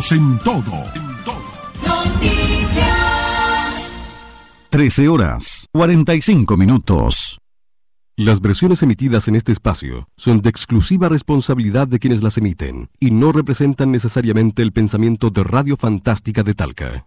acompañarnos en todo. En todo. Noticias. 13 horas 45 minutos. Las versiones emitidas en este espacio son de exclusiva responsabilidad de quienes las emiten y no representan necesariamente el pensamiento de Radio Fantástica de Talca.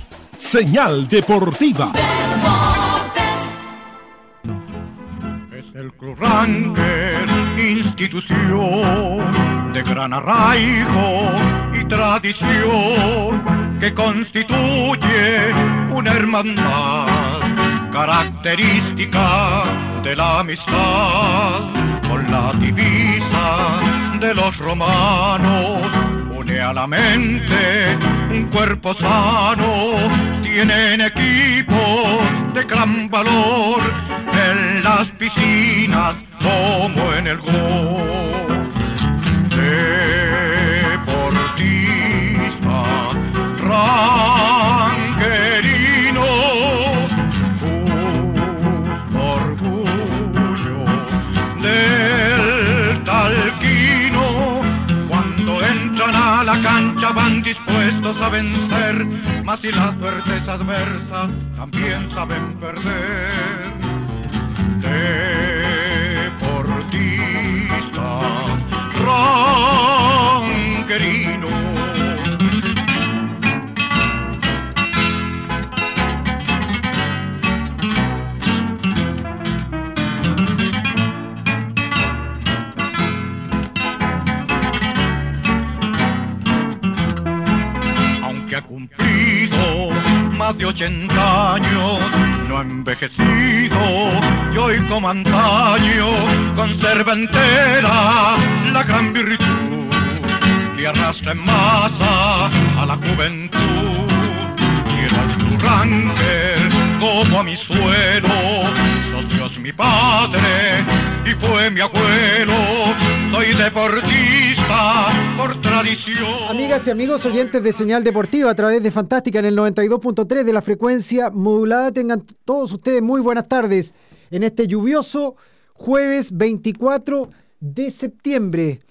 Señal Deportiva. Es el Club Ranker, institución de gran arraigo y tradición que constituye una hermandad característica de la amistad con la divisa de los romanos a la mente un cuerpo sano, tienen equipos de gran valor en las piscinas como en el gol. Deportista, van dispuestos a vencer, mas si la suerte es adversa, también saben perder. Deportista, ranquerino. Cumplido más de 80 años, no ha envejecido y hoy como antaño conserva entera la gran virtud que arrastra en masa a la juventud. Club Ranker como a mi suelo, socios mi padre y fue mi abuelo. Soy deportista por tradición. Amigas y amigos oyentes de Señal Deportiva a través de Fantástica en el 92.3 de la frecuencia modulada, tengan todos ustedes muy buenas tardes en este lluvioso jueves 24 de septiembre.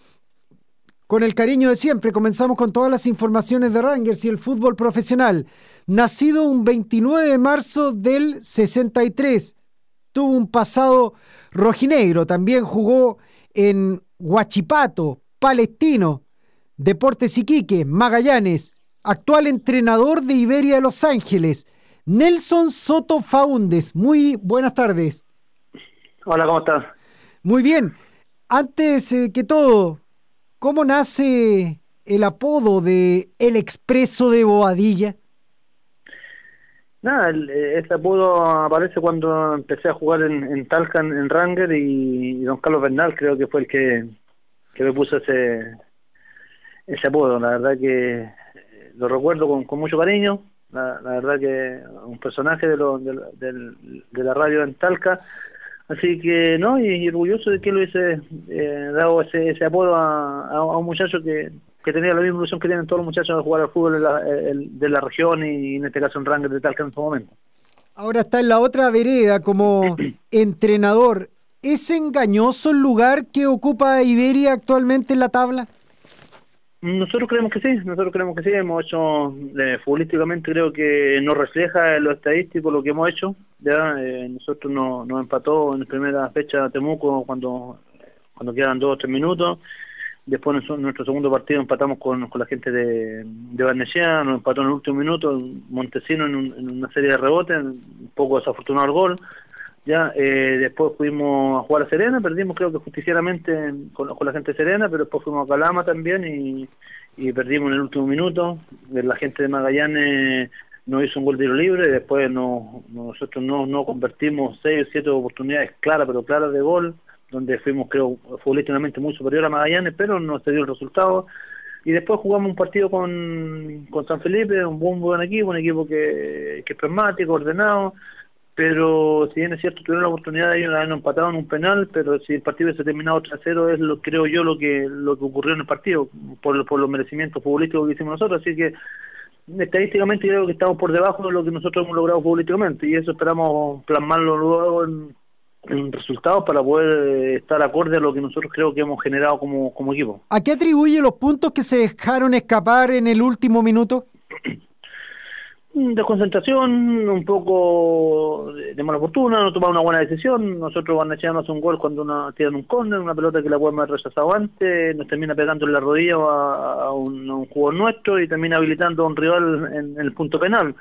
Con el cariño de siempre, comenzamos con todas las informaciones de Rangers y el fútbol profesional. Nacido un 29 de marzo del 63, tuvo un pasado rojinegro, también jugó en Huachipato, Palestino, Deportes Iquique, Magallanes, actual entrenador de Iberia de Los Ángeles, Nelson Soto Faundes. Muy buenas tardes. Hola, ¿cómo estás? Muy bien. Antes eh, que todo, ¿cómo nace el apodo de El Expreso de Boadilla? Nada, ese apodo aparece cuando empecé a jugar en, en Talca, en, Ranger, y, don Carlos Bernal creo que fue el que, me puso ese, ese apodo. La verdad que eh, lo recuerdo con, con mucho cariño. La, la verdad que un personaje de, lo, de, de la radio en Talca. Así que, no, y, orgulloso de que lo hubiese eh, dado ese, ese apodo a- a un muchacho que, que tenía la misma ilusión que tienen todos los muchachos de jugar al fútbol de la, el- de la región y en este caso en Ranger de Talca en su momento. Ahora está en la otra vereda como entrenador. ¿Es engañoso el lugar que ocupa Iberia actualmente en la tabla? Nosotros creemos que sí, nosotros creemos que sí, hemos hecho, eh, futbolísticamente creo que no refleja en lo estadístico lo que hemos hecho, ya eh, nosotros no- nos empató en la primera fecha Temuco cuando cuando quedan dos o tres minutos, después su- nuestro segundo partido empatamos con, con la gente de, de Barnechea, nos empató en el último minuto, Montesino en, un- en una serie de rebotes, un poco desafortunado el gol, ya eh, después fuimos a jugar a Serena, perdimos creo que justicieramente con, con la gente de Serena, pero después fuimos a Calama también y, y perdimos en el último minuto. Eh, La gente de Magallanes no hizo un gol de tiro libre, y después no, nosotros no, no convertimos seis o siete oportunidades claras, pero claras de gol, donde fuimos, creo, futbolísticamente muy superior a Magallanes, pero no se dio el resultado. Y después jugamos un partido con, con San Felipe, un buen, buen equipo, un equipo que, que es pragmático, ordenado, pero si bien es cierto tuvieron la oportunidad de ellos haber empatado en un penal pero si el partido se terminado 3-0 es lo creo yo lo que lo que ocurrió en el partido por, por los merecimientos futbolísticos que hicimos nosotros así que estadísticamente creo que estamos por debajo de lo que nosotros hemos logrado políticamente y eso esperamos plasmarlo luego en, resultados para poder eh, estar acorde a lo que nosotros creo que hemos generado como, como equipo. ¿A qué atribuye los puntos que se dejaron escapar en el último minuto? Desconcentración, un poco de mala fortuna, no tomar una buena decisión. Nosotros van echarnos un gol cuando una, tiran un córner, una pelota que la podemos haber rechazado antes, nos termina pegando en la rodilla a, un, jugador nuestro y termina habilitando a un rival en, el punto penal.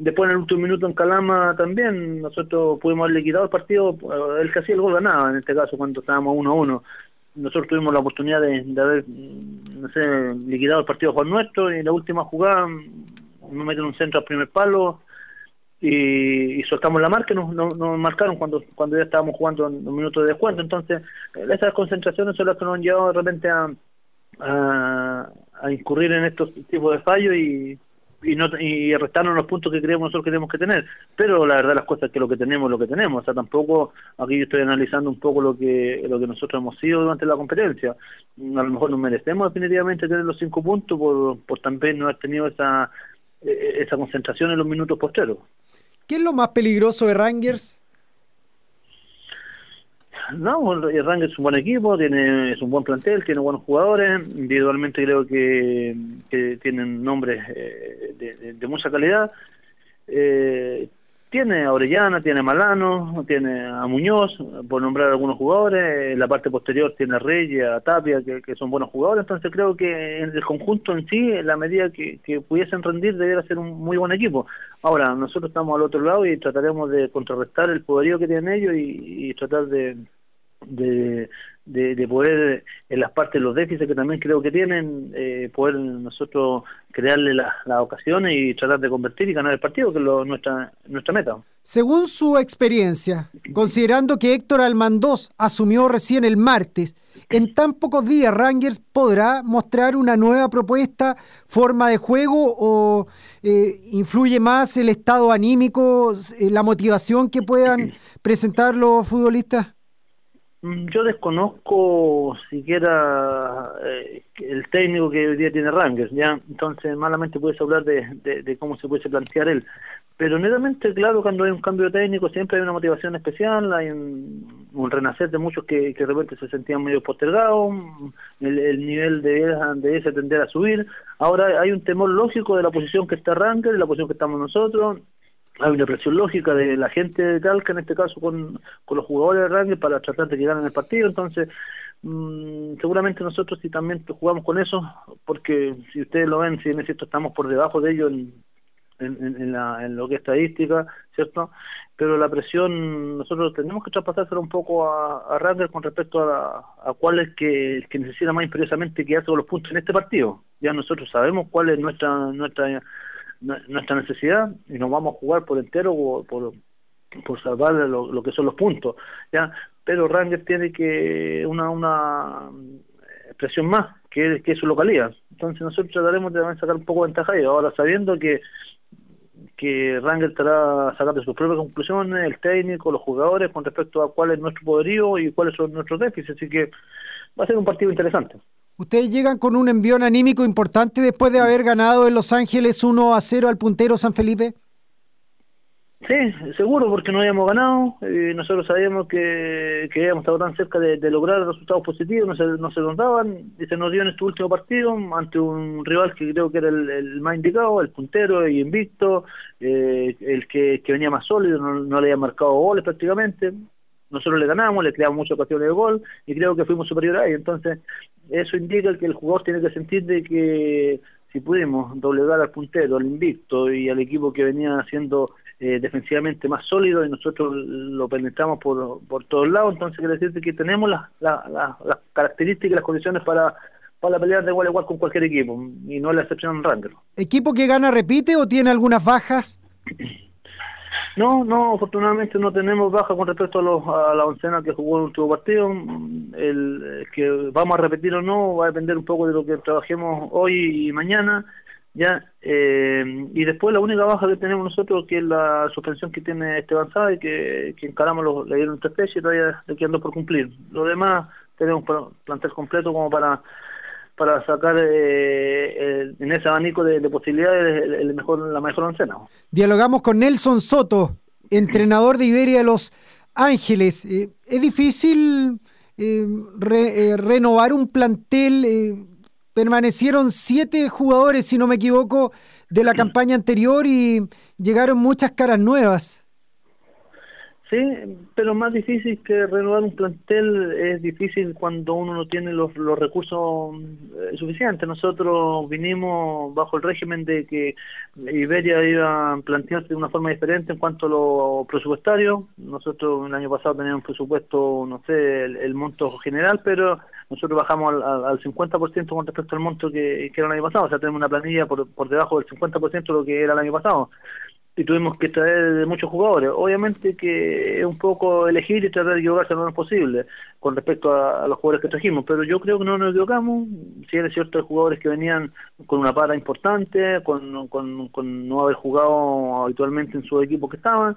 Después en el último minuto en Calama también nosotros pudimos haber liquidado el partido, el que hacía el gol ganaba en este caso cuando estábamos 1 a 1. Nosotros tuvimos la oportunidad de, haber no sé, liquidado el partido con nuestro y en la última jugada me meten un centro al primer palo y, soltamos la marca y nos, nos, marcaron cuando cuando ya estábamos jugando en un minuto de descuento. Entonces, esas concentraciones son las que nos han llevado de repente a, a, incurrir en estos tipos de fallos y, y no y restarnos los puntos que creemos nosotros que tenemos que tener pero la verdad las cosas es que lo que tenemos es lo que tenemos o sea tampoco aquí yo estoy analizando un poco lo que lo que nosotros hemos sido durante la competencia a lo mejor nos merecemos definitivamente tener los cinco puntos por, por también no haber tenido esa eh, esa concentración en los minutos posteros. ¿Qué es lo más peligroso de Rangers? No, el Rangers es un buen equipo, tiene es un buen plantel, tiene buenos jugadores, individualmente creo que, tienen nombres eh, de, mucha calidad. Eh, tiene a Orellana, tiene a Malano, tiene a Muñoz, por nombrar algunos jugadores. En la parte posterior tiene a Reyes, a Tapia, que, son buenos jugadores. Entonces creo que en el conjunto en sí, en la medida que, pudiesen rendir, debería ser un muy buen equipo. Ahora, nosotros estamos al otro lado y trataremos de contrarrestar el poderío que tienen ellos y tratar de, de, de, poder, en las partes de los déficits que también creo que tienen, eh, poder nosotros crearle las ocasiones y tratar de convertir y ganar el partido, que es lo, nuestra, nuestra meta. Según su experiencia, considerando que Héctor Almandós asumió recién el martes, en tan pocos días Rangers podrá mostrar una nueva propuesta, forma de juego o eh, influye más el estado anímico, eh, la motivación que puedan presentar los futbolistas? Mm, yo desconozco siquiera eh, el técnico que hoy día tiene Rangers, ya entonces malamente puedes hablar de, de, cómo se puede plantear él. Pero netamente, claro, cuando hay un cambio técnico siempre hay una motivación especial, hay un, renacer de muchos que, que de repente se sentían medio postergados, el, nivel de, de ese tender a subir. Ahora hay un temor lógico de la posición que está Rangers, de la posición que estamos nosotros, hay una presión lógica de la gente de Talca, en este caso con, con los jugadores de Rangers, para tratar de que ganen el partido. Entonces, mmm, seguramente nosotros sí también jugamos con eso, porque si ustedes lo ven, si es cierto, estamos por debajo de ellos en, en, la, en lo que es estadística, ¿cierto? Pero la presión, nosotros tenemos que traspasársela un poco a, a Rangers con respecto a, a cuál es que, que necesita más imperiosamente que hace los puntos en este partido. Ya nosotros sabemos cuál es nuestra nuestra nuestra necesidad y nos vamos a jugar por entero por, por salvar lo, que son los puntos ya pero Rangers tiene que una una expresión más que, que es su localidad entonces nosotros trataremos de sacar un poco de ventaja y ahora sabiendo que que Rangers estará sacando sus propias conclusiones, el técnico, los jugadores, con respecto a cuál es nuestro poderío y cuáles son nuestros déficits. Así que va a ser un partido interesante. Ustedes llegan con un envión anímico importante después de haber ganado en Los Ángeles 1 a 0 al puntero San Felipe. Sí, seguro, porque no habíamos ganado. y nosotros sabíamos que, que habíamos estado tan cerca de, lograr resultados positivos, no se, no se nos daban. Y se nos dio en este último partido ante un rival que creo que era el, más indicado, el puntero y invicto, eh, el que, que, venía más sólido, no, no le había marcado goles prácticamente nosotros le ganamos, le creamos muchas ocasiones de gol y creo que fuimos superiores a ellos. Entonces, eso indica que el jugador tiene que sentir de que si pudimos doblegar al puntero, al invicto y al equipo que venía siendo eh, defensivamente más sólido y nosotros lo penetramos por, por todos lados, entonces quiere decir que tenemos las, las, las características y las condiciones para para pelear de igual a igual con cualquier equipo, y no es la excepción en Ranger. ¿Equipo que gana repite o tiene algunas bajas? No, no, afortunadamente no tenemos baja con respecto a, los, a la oncena que jugó el último partido. El, que vamos a repetir o no va a depender un poco de lo que trabajemos hoy y mañana. ya eh, Y después la única baja que tenemos nosotros, que es la suspensión que tiene Esteban y que, que encaramos, los, le dieron tres y todavía le quedan por cumplir. Lo demás tenemos plantel completo como para para sacar eh, en ese abanico de, posibilidades el, mejor, la mejor oncena. Dialogamos con Nelson Soto, entrenador de Iberia de Los Ángeles. Eh, ¿Es difícil eh, renovar un plantel? permanecieron siete jugadores, si no me equivoco, de la campaña anterior y llegaron muchas caras nuevas. Sí, pero más difícil que renovar un plantel es difícil cuando uno no tiene los, los recursos eh, suficientes. Nosotros vinimos bajo el régimen de que Iberia iba a plantearse de una forma diferente en cuanto a lo presupuestario. Nosotros el año pasado teníamos un presupuesto, no sé, el, monto general, pero nosotros bajamos al, al 50% con respecto al monto que, que, era el año pasado. O sea, tenemos una planilla por, por debajo del 50% de lo que era el año pasado y tuvimos que traer de muchos jugadores. Obviamente que es un poco elegir y tratar de equivocarse lo menos posible con respecto a, los jugadores que trajimos, pero yo creo que no nos equivocamos. Si es cierto, hay jugadores que venían con una para importante, con, con, no haber jugado habitualmente en su equipo que estaban,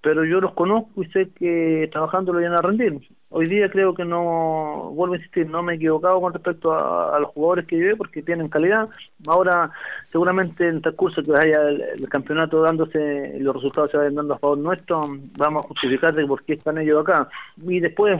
pero yo los conozco y sé que trabajando lo iban a rendir. Hoy día creo que no, vuelvo a insistir, no me he equivocado con respecto a, los jugadores que llevé porque tienen calidad. Ahora, seguramente en el transcurso que haya el, campeonato dándose, los resultados se vayan dando a favor nuestro, vamos a justificar de por qué están ellos acá. Y después,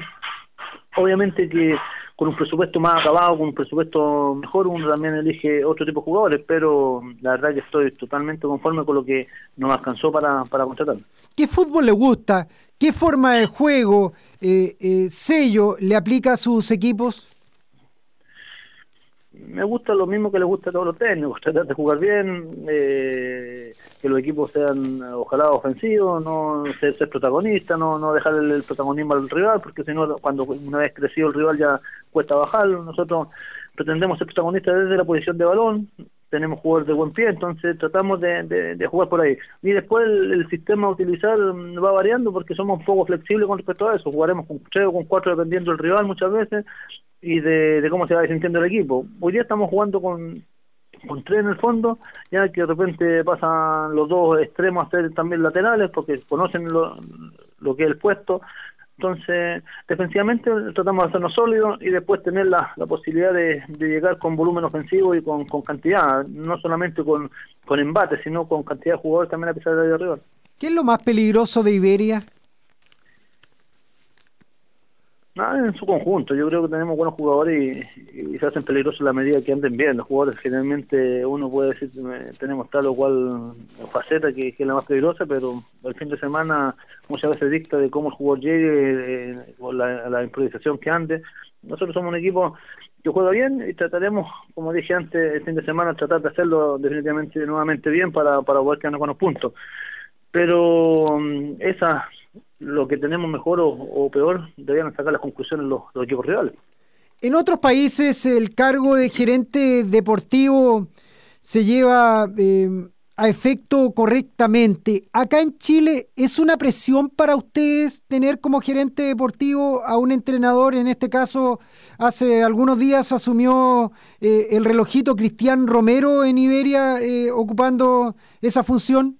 obviamente que con un presupuesto más acabado, con un presupuesto mejor, uno también elige otro tipo de jugadores, pero la verdad que estoy totalmente conforme con lo que nos alcanzó para, para contratar. ¿Qué fútbol le gusta? ¿Qué forma de juego, eh, eh, sello le aplica a sus equipos? Me gusta lo mismo que le gusta a todos los técnicos, tratar de jugar bien, eh, que los equipos sean ojalá ofensivos, no ser, ser protagonista, no, no dejar el, protagonismo al rival, porque si no, cuando una vez crecido el rival ya cuesta bajarlo. Nosotros pretendemos ser protagonistas desde la posición de balón, tenemos jugadores de buen pie, entonces tratamos de, de, jugar por ahí. Y después el, sistema a utilizar mm, va variando porque somos un poco flexibles con respecto a eso. Jugaremos con tres o con cuatro dependiendo del rival muchas veces y de, cómo se va sintiendo el equipo. Hoy día estamos jugando con, con tres en el fondo, ya que de repente pasan los dos extremos a ser también laterales porque conocen lo, lo que es el puesto entonces, defensivamente tratamos de hacernos sólidos y después tener la, la posibilidad de, llegar con volumen ofensivo y con, con cantidad, no solamente con, con embate, sino con cantidad de jugadores también a pesar de arriba. ¿Qué es lo más peligroso de Iberia? En su conjunto, yo creo que tenemos buenos jugadores y, se hacen peligrosos la medida que anden bien. Los jugadores generalmente uno puede decir tenemos tal o cual faceta que, es la más peligrosa, pero el fin de semana muchas veces dicta de cómo el jugador llegue, eh, o la, improvisación que ande. Nosotros somos un equipo que juega bien y trataremos, como dije antes, el fin de semana tratar de hacerlo definitivamente nuevamente bien para, para poder quedarnos con los puntos. Pero mm, esa lo que tenemos mejor o, peor debían sacar las conclusiones los, equipos rivales. En otros países el cargo de gerente deportivo se lleva eh, a efecto correctamente. Acá en Chile es una presión para ustedes tener como gerente deportivo a un entrenador, en este caso hace algunos días asumió eh, el relojito Cristian Romero en Iberia eh, ocupando esa función.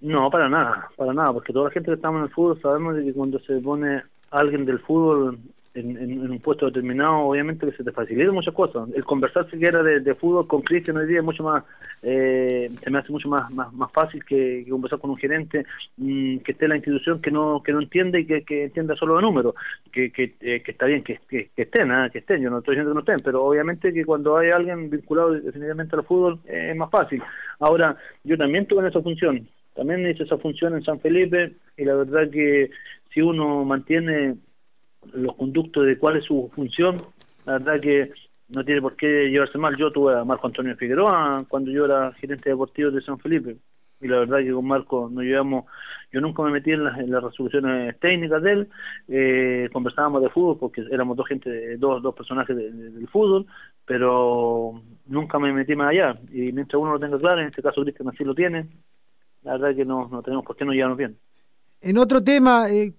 No, para nada, para nada, porque toda la gente que estamos en el fútbol sabemos de que cuando se pone alguien del fútbol en, un puesto determinado, obviamente que se te facilita muchas cosas. El conversar siquiera de, de fútbol con Cristian hoy día es mucho más, eh, se me hace mucho más, más, más fácil que, conversar con un gerente mm, que esté en la institución que no que no entiende y que, entienda solo de números, que, que, eh, está bien que, que, estén, ¿ah? que estén, yo no estoy diciendo que no estén, pero obviamente que cuando hay alguien vinculado definitivamente al fútbol eh, es más fácil. Ahora, yo también tuve en esa función, también hice esa función en San Felipe y la verdad que si uno mantiene los conductos de cuál es su función, la verdad que no tiene por qué llevarse mal. Yo tuve a Marco Antonio Figueroa cuando yo era gerente deportivo de San Felipe y la verdad que con Marco nos llevamos yo nunca me metí en las, en las resoluciones técnicas de él, eh, conversábamos de fútbol porque éramos dos gente, dos, dos personajes del fútbol, pero nunca me metí más allá. Y mientras uno lo tenga claro, en este caso Cristian así lo tiene, la verdad es que no, no tenemos por qué no llevarnos bien. En otro tema, eh,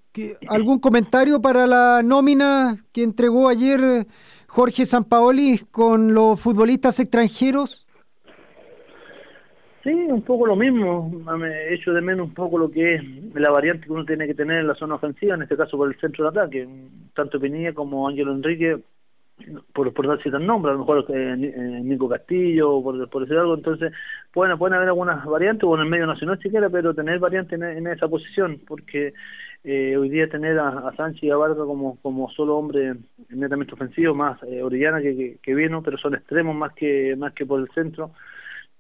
¿algún comentario para la nómina que entregó ayer eh, Jorge Sampaoli con los futbolistas extranjeros? Sí, un poco lo mismo. Me hecho de menos un poco lo que es la variante que uno tiene que tener en la zona ofensiva, en este caso por el centro de ataque. Tanto Pinilla como Ángelo Enrique por, por dar ciertos nombres, a lo mejor eh, eh, Nico Castillo, por, por decir algo, entonces pueden, pueden haber algunas variantes, o en el medio nacional siquiera, pero tener variantes en, esa posición, porque eh, hoy día tener a, Sánchez y a Vargas como, como solo hombre netamente ofensivo, más eh, Orellana que, que, que vino, pero son extremos más que, más que por el centro,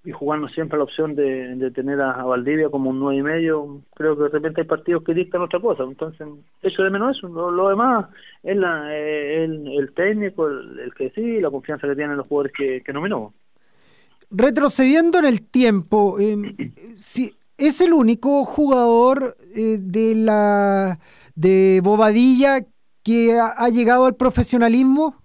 y jugando siempre la opción de, de tener a, Valdivia como un nueve y medio, creo que de repente hay partidos que dictan otra cosa, entonces eso de menos eso, lo, demás es la, eh, el, técnico, el, que sí, la confianza que tienen los jugadores que, que nominó. Retrocediendo en el tiempo, eh, si es el único jugador eh, de la de Bobadilla que ha llegado al profesionalismo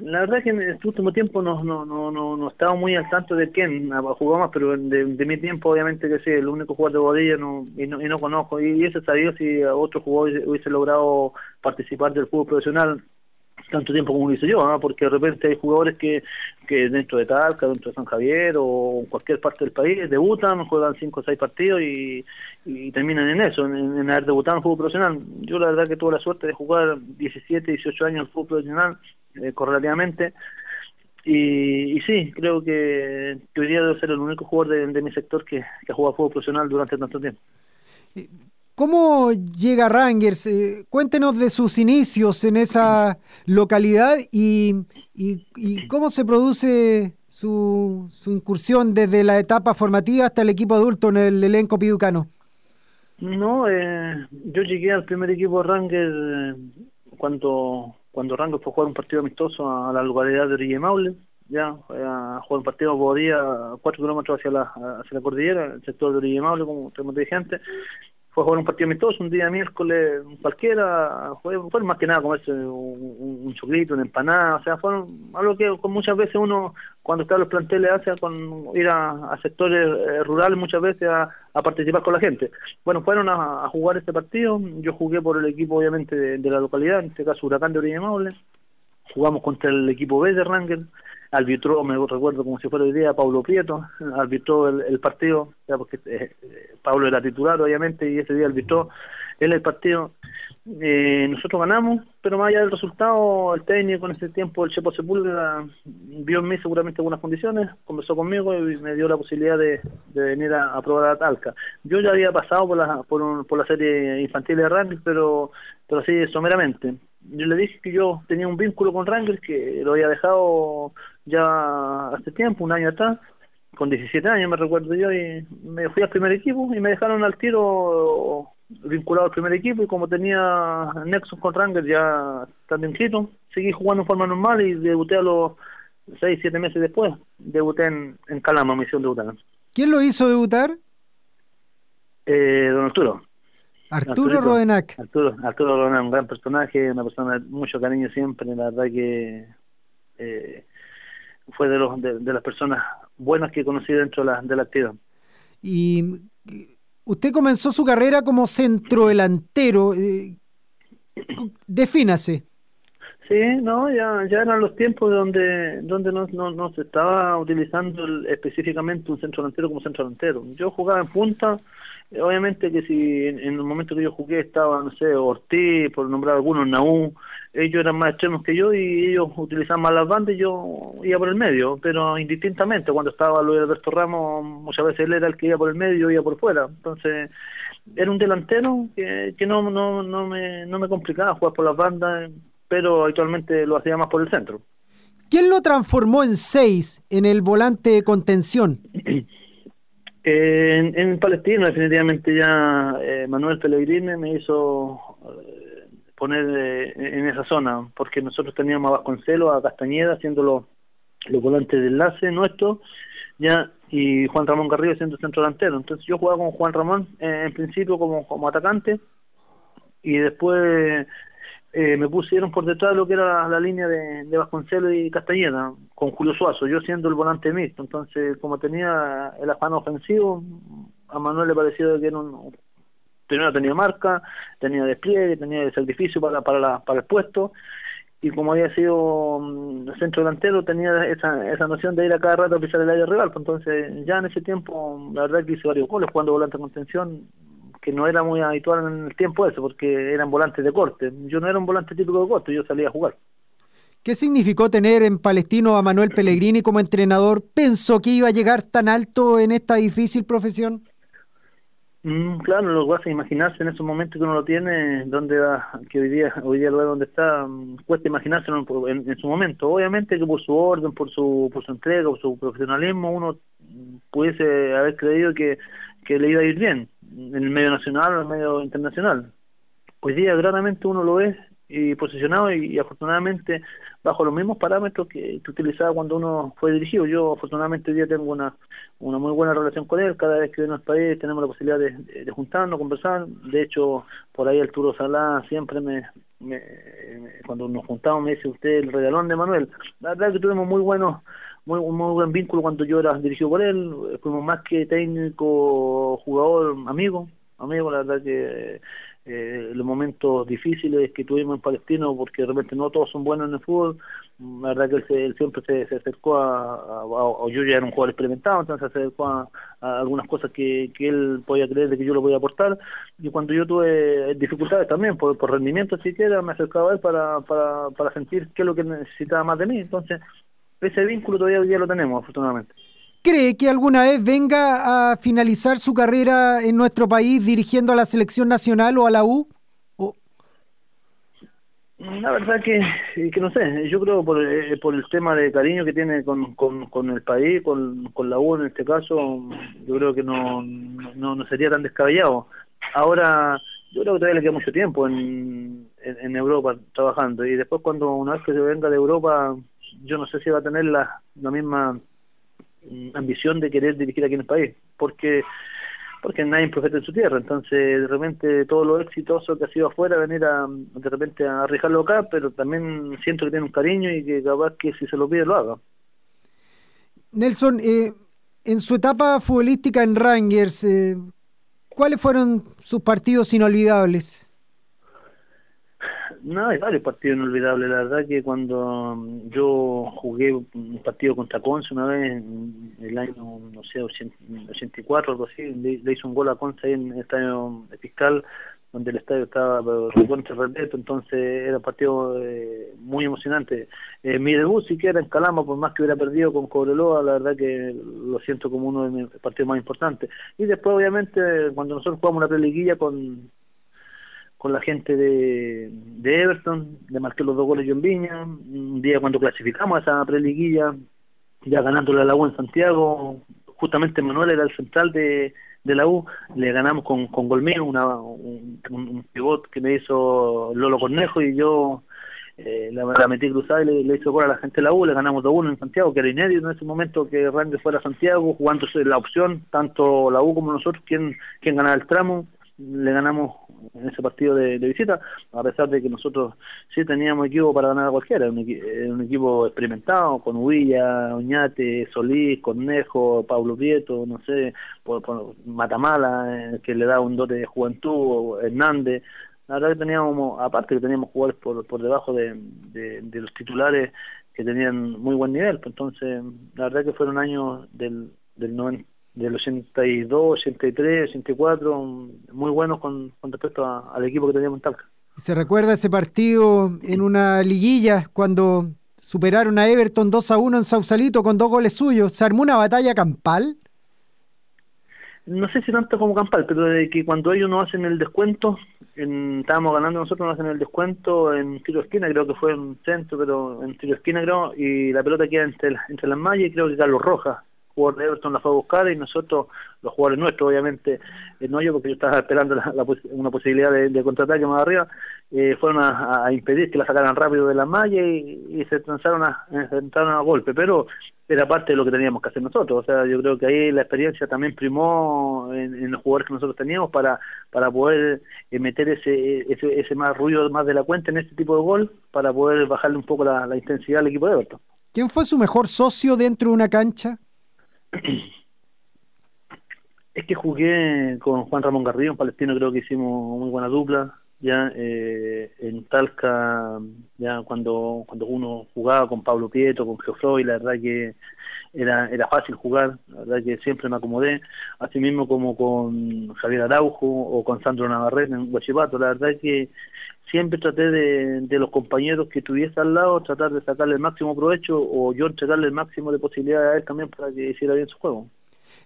la verdad es que en este último tiempo no, no, no, no, no estaba muy al tanto de quién jugó más, pero de, mi tiempo obviamente que sí, el único jugador de Bodilla no, y, no, y no conozco. Y, eso sabía si otro jugador hubiese, logrado participar del fútbol profesional tanto tiempo como lo hice yo, porque de repente hay jugadores que, que dentro de Talca, dentro de San Javier o en cualquier parte del país debutan, juegan cinco o seis partidos y, y terminan en eso, en, haber debutado en fútbol profesional. Yo la verdad que tuve la suerte de jugar 17, 18 años en fútbol profesional eh, correlativamente. Y, y, sí, creo que, hoy día debo ser el único jugador de, mi sector que, que ha jugado fútbol profesional durante tanto tiempo. ¿Cómo llega Rangers? Eh, cuéntenos de sus inicios en esa localidad y, y, cómo se produce su, su, incursión desde la etapa formativa hasta el equipo adulto en el elenco piducano. No, eh, yo llegué al primer equipo Rangers cuando cuando Rango fue a jugar un partido amistoso a la localidad de Orilla Maule, ya, a jugar un partido por día, cuatro kilómetros hacia la, hacia la cordillera, el sector de Orilla Maule, como, como te dije antes, fue jugar un partido amistoso un día miércoles cualquiera, fue, fue más que nada comerse un, un chocolito, una empanada, o sea, fue algo que muchas veces uno, cuando está en los planteles, hace con ir a, sectores eh, rurales muchas veces a, participar con la gente. Bueno, fueron a, jugar este partido, yo jugué por el equipo obviamente de, la localidad, en este caso Huracán de Orilla Maule, jugamos contra el equipo B de Rangel, arbitró, me recuerdo como si fuera hoy día, Pablo Prieto, arbitró el, partido, ya porque eh, Pablo era titular obviamente y ese día arbitró él el partido. Eh, nosotros ganamos, pero más allá del resultado, el técnico en ese tiempo, el Chepo Sepúlveda, vio en mí seguramente algunas condiciones, conversó conmigo y me dio la posibilidad de, venir a, probar a Talca. Yo ya había pasado por la, por, por la serie infantil de Rangers, pero, pero así someramente. Yo le dije que yo tenía un vínculo con Rangers, que lo había dejado ya hace tiempo, un año atrás, con 17 años me recuerdo yo, y me fui al primer equipo y me dejaron al tiro vinculado al primer equipo y como tenía Nexus con Rangers ya estando inscrito, seguí jugando en forma normal y debuté a los 6, 7 meses después, debuté en, en Calama, misión debutar. ¿Quién lo hizo debutar? Eh, don Arturo. Arturo Rodenac. Arturo, Arturo Rodenac, un gran personaje, una persona de mucho cariño siempre, la verdad que eh, fue de, los, de, las personas buenas que conocí dentro de la, de la actividad. Y usted comenzó su carrera como centrodelantero. Eh, defínase. Sí, no, ya, ya eran los tiempos donde donde no, no, se estaba utilizando específicamente un centro delantero como centro delantero. Yo jugaba en punta, obviamente que si en, el momento que yo jugué estaba, no sé, Ortiz, por nombrar algunos, Naú, ellos eran más extremos que yo y ellos utilizaban más las bandas y yo iba por el medio, pero indistintamente, cuando estaba Luis Alberto Ramos, muchas veces él era el que iba por el medio y yo iba por fuera, entonces era un delantero que, que no, no, no, me, no me complicaba jugar por las bandas, pero actualmente lo hacía más por el centro. ¿Quién lo transformó en seis en el volante de contención? en, en Palestina definitivamente ya eh, Manuel Pellegrini me hizo poner eh, en esa zona, porque nosotros teníamos a Vasconcelos, a Castañeda, haciendo los, los volantes de enlace nuestros, ya y Juan Ramón Garrido siendo centro delantero. Entonces yo jugaba con Juan Ramón eh, en principio como, como atacante y después eh, me pusieron por detrás de lo que era la, línea de, de, Vasconcelos y Castañeda, con Julio Suazo, yo siendo el volante mixto. Entonces, como tenía el afán ofensivo, a Manuel le pareció que era un, primero tenía marca, tenía despliegue, tenía el sacrificio para, para, la, para el puesto y como había sido mm, centro delantero tenía esa, esa noción de ir a cada rato a pisar el área rival, pues entonces ya en ese tiempo la verdad que hice varios goles jugando volante contención que no era muy habitual en el tiempo eso porque eran volantes de corte, yo no era un volante típico de corte, yo salía a jugar. ¿Qué significó tener en Palestino a Manuel Pellegrini como entrenador? ¿Pensó que iba a llegar tan alto en esta difícil profesión? Mm, claro, lo que vas a imaginarse en esos momentos que uno lo tiene, donde va, que hoy día, hoy día el lugar donde está, mm, cuesta imaginárselo en, su momento. Obviamente que por su orden, por su, por su entrega, por su profesionalismo, uno pudiese haber creído que, que le iba a ir bien en el medio nacional o en el medio internacional. Hoy día, grandemente uno lo ve y posicionado y, afortunadamente bajo los mismos parámetros que, utilizaba cuando uno fue dirigido. Yo afortunadamente hoy día tengo una, una muy buena relación con él, cada vez que viene al país tenemos la posibilidad de, de, juntarnos, conversar, de hecho por ahí Arturo Salá siempre me, me, cuando nos juntamos me dice usted el regalón de Manuel, la verdad es que tuvimos muy buenos muy, muy buen vínculo cuando yo era dirigido por él, fuimos más que técnico, jugador, amigo, amigo, la verdad que eh, los momentos difíciles que tuvimos en Palestino, porque de repente no todos son buenos en el fútbol. La verdad que él, siempre se, acercó a, Yo ya era un jugador experimentado, entonces se acercó a, algunas cosas que, que, él podía creer de que yo lo podía aportar. Y cuando yo tuve dificultades también, por, por rendimiento siquiera, me acercaba a él para, para, para sentir qué es lo que necesitaba más de mí. Entonces, ese vínculo todavía lo tenemos, afortunadamente cree que alguna vez venga a finalizar su carrera en nuestro país dirigiendo a la selección nacional o a la U? La verdad que, que no sé, yo creo por, eh, por el tema de cariño que tiene con, con, el país, con, con la U en este caso, yo creo que no, no, no sería tan descabellado. Ahora, yo creo que todavía le queda mucho tiempo en, en, Europa trabajando y después cuando una vez que se venga de Europa, yo no sé si va a tener la, la misma ambición de querer dirigir aquí en el país, porque porque nadie es profeta en su tierra, entonces de repente todo lo exitoso que ha sido afuera, venir a de repente a arriesgarlo acá, pero también siento que tiene un cariño y que capaz que si se lo pide lo haga. Nelson, eh, en su etapa futbolística en Rangers, eh, ¿cuáles fueron sus partidos inolvidables? No, hay varios partidos inolvidables. La verdad que cuando mm, yo jugué un partido contra Conce una vez, en el año, no sé, 84 o algo así, le, hizo un gol a Conce ahí en el estadio fiscal, donde el estadio estaba contra repleto, entonces era un partido eh, muy emocionante. Eh, mi debut siquiera en Calama, por más que hubiera perdido con Cobreloa, la verdad que lo siento como uno de mis partidos más importantes. Y después, obviamente, cuando nosotros jugamos una preliguilla con con la gente de, de Everton, le marqué los dos goles yo en Viña, un día cuando clasificamos a esa preliguilla, ya ganándole a la U en Santiago, justamente Manuel era el central de, de la U, le ganamos con, con gol una, un, un, pivot que me hizo Lolo Cornejo y yo eh, la, metí cruzada y le, le, hizo gol a la gente de la U, le ganamos 2-1 en Santiago, que era inédito en ese momento que Randy fuera a Santiago, jugándose la opción, tanto la U como nosotros, quien, quien ganaba el tramo, le ganamos en ese partido de, visita, a pesar de que nosotros sí teníamos equipo para ganar a cualquiera, un, un equipo experimentado, con Huilla, Oñate, Solís, Cornejo, Pablo Prieto, no sé, por, Matamala, eh, que le da un dote de juventud, Hernández, la verdad que teníamos, aparte que teníamos jugadores por, por debajo de, de, los titulares que tenían muy buen nivel, pues entonces la verdad que fueron años del, del 90 del 82, 83, 84, muy buenos con, con respecto al equipo que teníamos en Talca. ¿Se recuerda ese partido en una liguilla cuando superaron a Everton 2 a 1 en Sausalito con dos goles suyos? ¿Se armó una batalla campal? No sé si tanto como campal, pero de que cuando ellos nos hacen el descuento, estábamos ganando nosotros, nos hacen el descuento en tiro esquina, creo que fue en centro, pero en tiro esquina creo, y la pelota queda entre, entre las mallas y creo que Carlos Rojas jugador de Everton la fue a buscar y nosotros, los jugadores nuestros, obviamente, eh, no yo, porque yo estaba esperando una posibilidad de, de contraataque más arriba, eh, fueron a, impedir que la sacaran rápido de la malla y, se transaron a, entraron a golpe. Pero era parte de lo que teníamos que hacer nosotros. O sea, yo creo que ahí la experiencia también primó en, los jugadores que nosotros teníamos para para poder eh, meter ese, ese, ese más ruido más de la cuenta en este tipo de gol para poder bajarle un poco la, intensidad al equipo de Everton. ¿Quién fue su mejor socio dentro de una cancha? Es que jugué con Juan Ramón Garrido, en Palestino creo que hicimos muy buena dupla ya eh, en Talca ya cuando cuando uno jugaba con Pablo Pieto con Geoffroy la verdad que era era fácil jugar la verdad que siempre me acomodé así mismo como con Javier Araujo o con Sandro Navarrete en Huachipato la verdad que siempre traté de, de los compañeros que tuviese al lado tratar de sacarle el máximo provecho o yo entregarle el máximo de posibilidades a él también para que hiciera bien su juego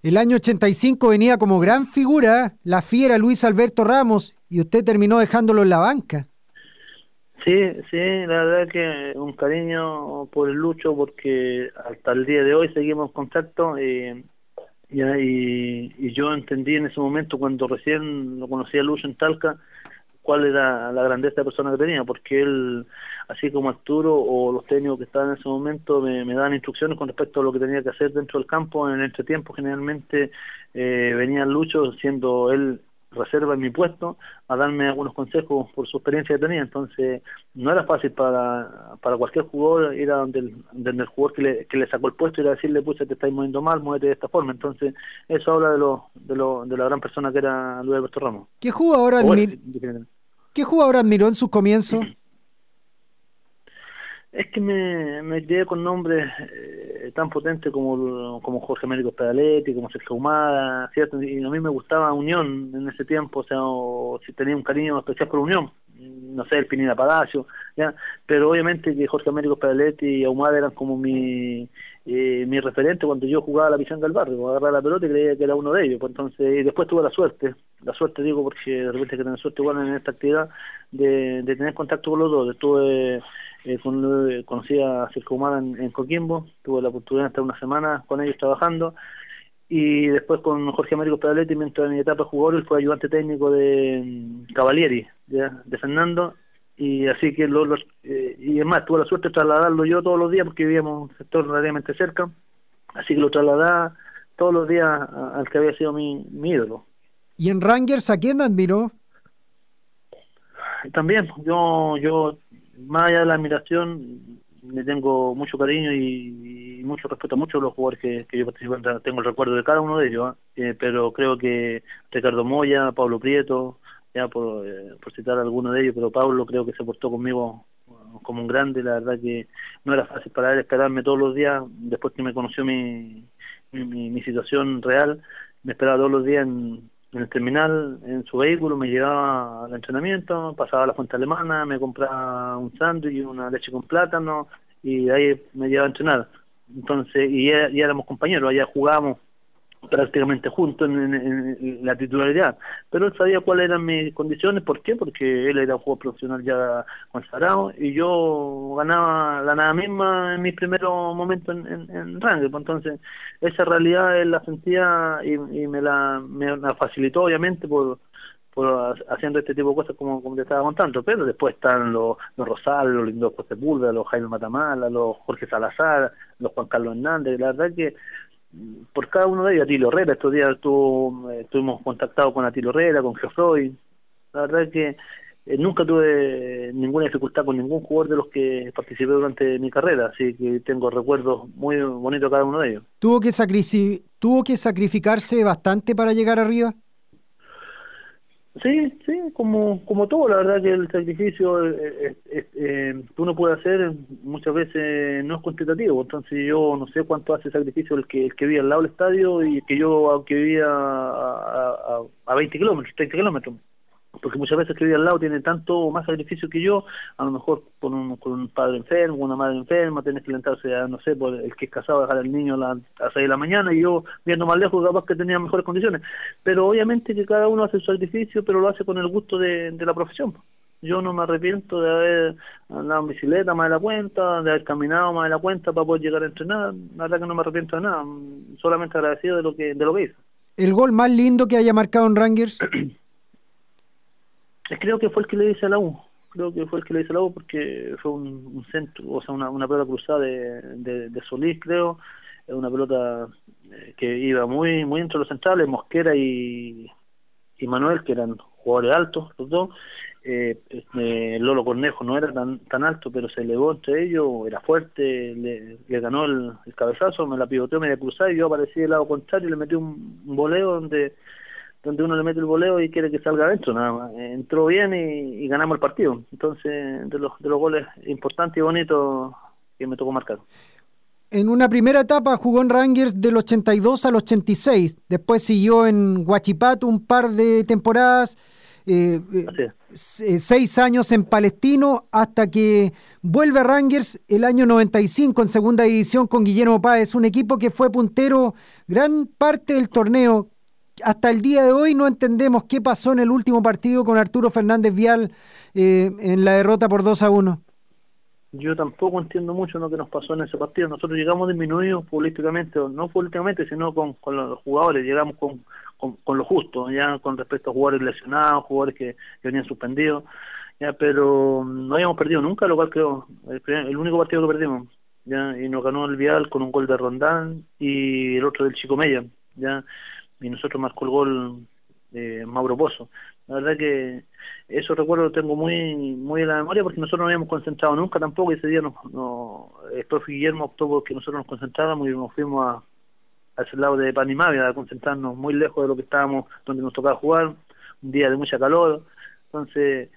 el año 85 venía como gran figura la fiera Luis Alberto Ramos y usted terminó dejándolo en la banca. Sí, sí, la verdad que un cariño por el Lucho porque hasta el día de hoy seguimos en contacto eh, y, y, yo entendí en ese momento cuando recién lo conocí a Lucho en Talca cuál era la grandeza de persona que tenía, porque él, así como Arturo o los técnicos que estaban en ese momento, me, me daban instrucciones con respecto a lo que tenía que hacer dentro del campo. En el entretiempo, generalmente eh, venía Lucho, siendo él reserva en mi puesto, a darme algunos consejos por su experiencia que tenía. Entonces, no era fácil para, para cualquier jugador ir a donde el, donde el jugador que le, que le sacó el puesto y decirle, pucha, te estáis moviendo mal, muévete de esta forma. Entonces, eso habla de lo, de, lo, de la gran persona que era Luis Alberto Ramos. ¿Qué jugador, admir... ¿Qué jugador admiró en sus comienzos? Es que me, me quedé con nombres eh, tan potentes como, como Jorge Américo Pedaletti, como Sergio Humada, ¿cierto? Y a mí me gustaba Unión en ese tiempo, o sea, o si tenía un cariño especial por Unión, no sé, el Pinina Palacio, ¿ya? Pero obviamente que Jorge Américo Pedaletti y Ahumada eran como mi, eh, mi referente cuando yo jugaba la pichanga del barrio, agarraba la pelota y creía que era uno de ellos, pues entonces, y después tuve la suerte, la suerte digo porque de repente que tener suerte igual en esta actividad de, de tener contacto con los dos, estuve eh, con, conocí a Circo Humana en, Coquimbo, tuve la oportunidad de estar una semana con ellos trabajando y después con Jorge Américo Pedaletti mientras en mi etapa jugador fue ayudante técnico de mm, Cavalieri, de Fernando y así que los, eh, y es más tuve la suerte de trasladarlo yo todos los días porque vivíamos en un sector relativamente cerca así que lo trasladaba todos los días al que había sido mi, mi ídolo. Y en Rangers a quién admiró también yo yo más allá de la admiración, le tengo mucho cariño y, mucho respeto a muchos de los jugadores que, yo participo. Tengo el recuerdo de cada uno de ellos, ¿eh? Eh, pero creo que Ricardo Moya, Pablo Prieto, ya por, eh, por citar alguno de ellos, pero Pablo creo que se portó conmigo como un grande. La verdad que no era fácil para él esperarme todos los días, después que me conoció mi, mi, mi situación real, me esperaba todos los días en en el terminal, en su vehículo, me llevaba al entrenamiento, pasaba a la fuente alemana, me compraba un sándwich y una leche con plátano y ahí me llevaba a entrenar. Entonces, y éramos compañeros, allá jugábamos prácticamente juntos en, la titularidad. Pero él sabía cuáles eran mis condiciones, ¿por qué? Porque él era un jugador profesional ya consagrado y yo ganaba la nada misma en mis primeros momentos en, en, en pues Entonces, esa realidad él la sentía y, me, la, me la facilitó, obviamente, por, por haciendo este tipo de cosas como, como te estaba contando, pero después están los, los Rosales, los Lindos Sepúlveda, los Jaime Matamala, los Jorge Salazar, los Juan Carlos Hernández, la verdad que por cada uno de ellos, Atilio Herrera, estos días estuvo, eh, estuvimos contactados con Atilio Herrera, con Geoffroy, la verdad que eh, nunca tuve ninguna dificultad con ningún jugador de los que participé durante mi carrera, así que tengo recuerdos muy bonitos cada uno de ellos. ¿Tuvo que, ¿Tuvo que sacrificarse bastante para llegar arriba? Sí, sí, como, como todo, la verdad que el sacrificio eh, eh, eh, que uno puede hacer muchas veces no es cuantitativo, entonces yo no sé cuánto hace sacrificio el que el que vive al lado del estadio y que yo que vivía a, a, a 20 kilómetros, 30 kilómetros porque muchas veces que vive al lado tiene tanto más sacrificio que yo, a lo mejor con un, con un padre enfermo, una madre enferma, tienes que levantarse a, no sé, por el que es casado, dejar al niño a las 6 de la mañana y yo viendo más lejos capaz que tenía mejores condiciones. Pero obviamente que cada uno hace su sacrificio, pero lo hace con el gusto de, de la profesión. Yo no me arrepiento de haber andado en bicicleta más de la cuenta, de haber caminado más de la cuenta para poder llegar a entrenar. La verdad que no me arrepiento de nada, solamente agradecido de lo que, de lo que hice. ¿El gol más lindo que haya marcado en Rangers? creo que fue el que le dice a la U creo que fue el que le a la U porque fue un, centro o sea una, una pelota cruzada de, de, Solís creo una pelota eh, que iba muy muy entre los centrales, Mosquera y, y Manuel, que eran jugadores altos, los dos. Eh, este, Lolo Cornejo no era tan tan alto, pero se elevó entre ellos, era fuerte, le, ganó el, cabezazo, me la pivoteó media cruzada y yo aparecí del lado contrario y le metí un, boleo donde donde uno le mete el boleo y quiere que salga adentro, nada más. Entró bien y, ganamos el partido. Entonces, de los, de los goles importantes y bonitos que me tocó marcar. En una primera etapa jugó en Rangers del 82 al 86. Después siguió en Huachipato un par de temporadas. Eh, eh, seis años en Palestino hasta que vuelve a Rangers el año 95 en segunda división con Guillermo Páez, un equipo que fue puntero gran parte del torneo. Hasta el día de hoy no entendemos qué pasó en el último partido con Arturo Fernández Vial eh, en la derrota por 2 a 1 yo tampoco entiendo mucho lo que nos pasó en ese partido. Nosotros llegamos disminuidos políticamente, no políticamente, sino con, con los jugadores, llegamos con, con, lo justo, ya con respecto a jugadores lesionados, jugadores que, venían suspendidos, ya pero no habíamos perdido nunca, lo cual creo, el, único partido que perdimos, ya. Y nos ganó el Vial con un gol de Rondán y el otro del Chico Mella, ya y nosotros marcó el gol de Mauro Pozo. La verdad que eso recuerdo lo tengo muy muy en la memoria porque nosotros no habíamos concentrado nunca tampoco. Ese día no, no, el profe Guillermo optó por que nosotros nos concentráramos y nos fuimos a, a lado de Panimavia a concentrarnos muy lejos de lo que estábamos donde nos tocaba jugar un día de mucha calor. Entonces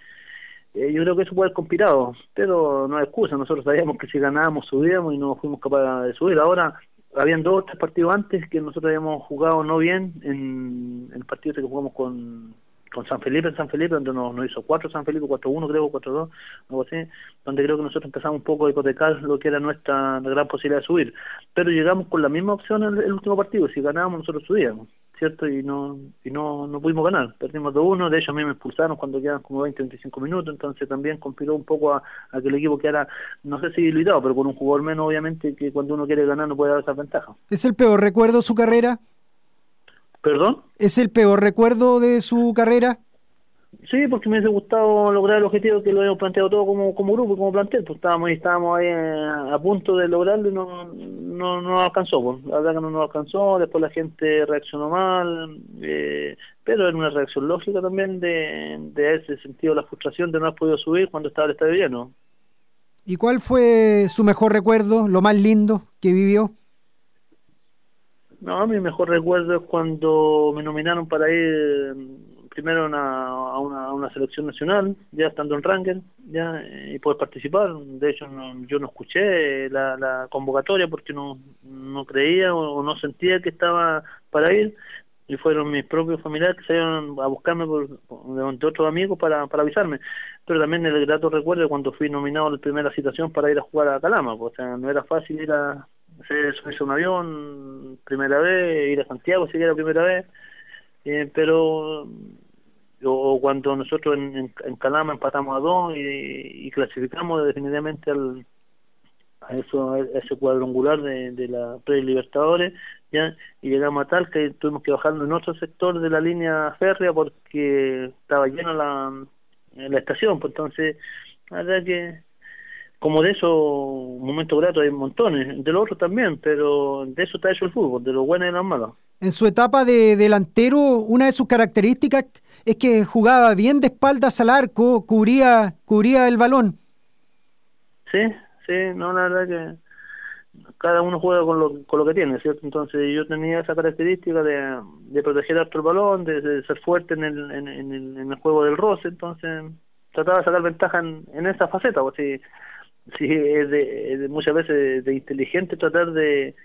eh, yo creo que eso puede haber conspirado pero no hay excusa. Nosotros sabíamos que si ganábamos subíamos y no fuimos capaces de subir. Ahora habían dos o tres partidos antes que nosotros habíamos jugado no bien en, en el partido que jugamos con San Felipe en San Felipe, donde nos, hizo cuatro San Felipe, 4-1 creo, 4-2, algo así, donde creo que nosotros empezamos un poco a hipotecar lo que era nuestra gran posibilidad de subir. Pero llegamos con la misma opción en el, último partido, si ganábamos nosotros subíamos, ¿cierto? Y no y no, no pudimos ganar, perdimos 2-1, de hecho a mí me expulsaron cuando quedan como 20, 25 minutos, entonces también compiló un poco a, que el equipo quedara, no sé si limitado, pero con un jugador menos obviamente que cuando uno quiere ganar no puede dar esa ventaja. ¿Es el peor recuerdo de su carrera? ¿Perdón? ¿Es el peor recuerdo de su carrera? Sí, porque me hubiese gustado lograr el objetivo que lo habíamos planteado todo como, como grupo, como plantel. Pues estábamos, estábamos ahí eh, a punto de lograrlo y no, no, no alcanzó. Pues. La verdad que no nos alcanzó, después la gente reaccionó mal, eh, pero era una reacción lógica también de, de ese sentido, la frustración de no haber podido subir cuando estaba el estadio lleno. ¿Y cuál fue su mejor recuerdo, lo más lindo que vivió? No, mi mejor recuerdo es cuando me nominaron para ir primero una, a, una, selección nacional, ya estando en Ranger, ya y poder participar. De hecho, yo no escuché la, la convocatoria porque no, no creía o, no sentía que estaba para ir y fueron mis propios familiares que salieron a buscarme por, de otros amigos para, para avisarme. Pero también el grato recuerdo cuando fui nominado en la primera citación para ir a jugar a Calama, pues, o sea, no era fácil ir a subirse un avión primera vez, ir a Santiago si era primera vez, eh, pero o cuando nosotros en, Calama empatamos a dos y, clasificamos definitivamente al, a eso ese cuadrangular de, de la pre-libertadores ya y llegamos a tal que tuvimos que bajarnos en otro sector de la línea férrea porque estaba llena la, la estación pues entonces verdad que como de eso momentos gratos hay montones de lo otro también pero de eso está hecho el fútbol de lo bueno y de lo malo en su etapa de delantero una de sus características es que jugaba bien de espaldas al arco, cubría, cubría el balón. Sí, sí, no, la verdad que cada uno juega con lo, con lo que tiene, ¿cierto? Entonces yo tenía esa característica de, de proteger harto el balón, de, ser fuerte en el, en, el, en el juego del roce, entonces trataba de sacar ventaja en, en esa faceta, o si, si es de, muchas veces de inteligente tratar de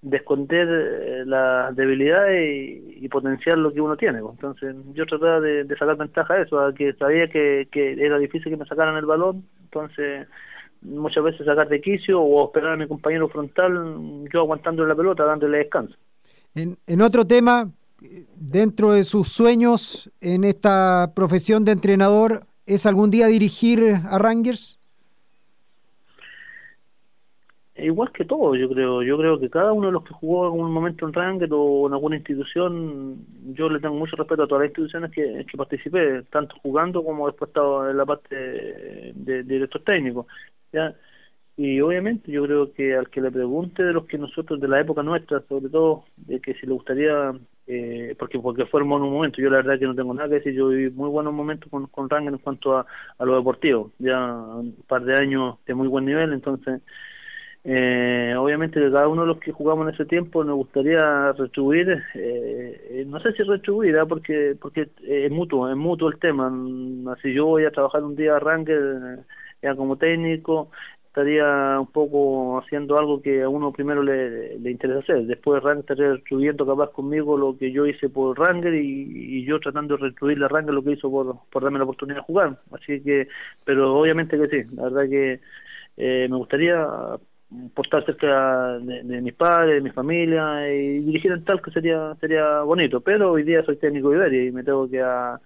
de esconder eh, las debilidades y, potenciar lo que uno tiene. Pues. Entonces yo trataba de, sacar ventaja a eso, a que sabía que, que era difícil que me sacaran el balón, entonces muchas veces sacar de quicio o esperar a mi compañero frontal, yo aguantando la pelota, dándole descanso. En, en otro tema, dentro de sus sueños en esta profesión de entrenador, ¿es algún día dirigir a Rangers? Igual que todo, yo creo. Yo creo que cada uno de los que jugó en algún momento en Ranger o en alguna institución, yo le tengo mucho respeto a todas las instituciones que, que participé, tanto jugando como después estado en la parte de, director técnico. ¿ya? y obviamente yo creo que al que le pregunte de los que nosotros de la época nuestra sobre todo de que si le gustaría eh, porque porque fueron buenos momentos yo la verdad que no tengo nada que decir yo viví muy buenos momentos con, con Rangel en cuanto a, a lo deportivo ya un par de años de muy buen nivel entonces eh, obviamente de cada uno de los que jugamos en ese tiempo nos gustaría retribuir, eh, eh no sé si retribuir, ¿ah? porque porque es mutuo, es mutuo el tema. Si yo voy a trabajar un día a Ranger ya como técnico, estaría un poco haciendo algo que a uno primero le, le interesa hacer. Después Ranger estaría retribuyendo capaz conmigo lo que yo hice por Ranger y, y yo tratando de retribuirle a Ranger lo que hizo por, por darme la oportunidad de jugar. Así que, pero obviamente que sí, la verdad que eh, me gustaría por estar cerca de, mis padres, de mi familia y dirigir en tal que sería sería bonito, pero hoy día soy técnico Iberia y me tengo que a,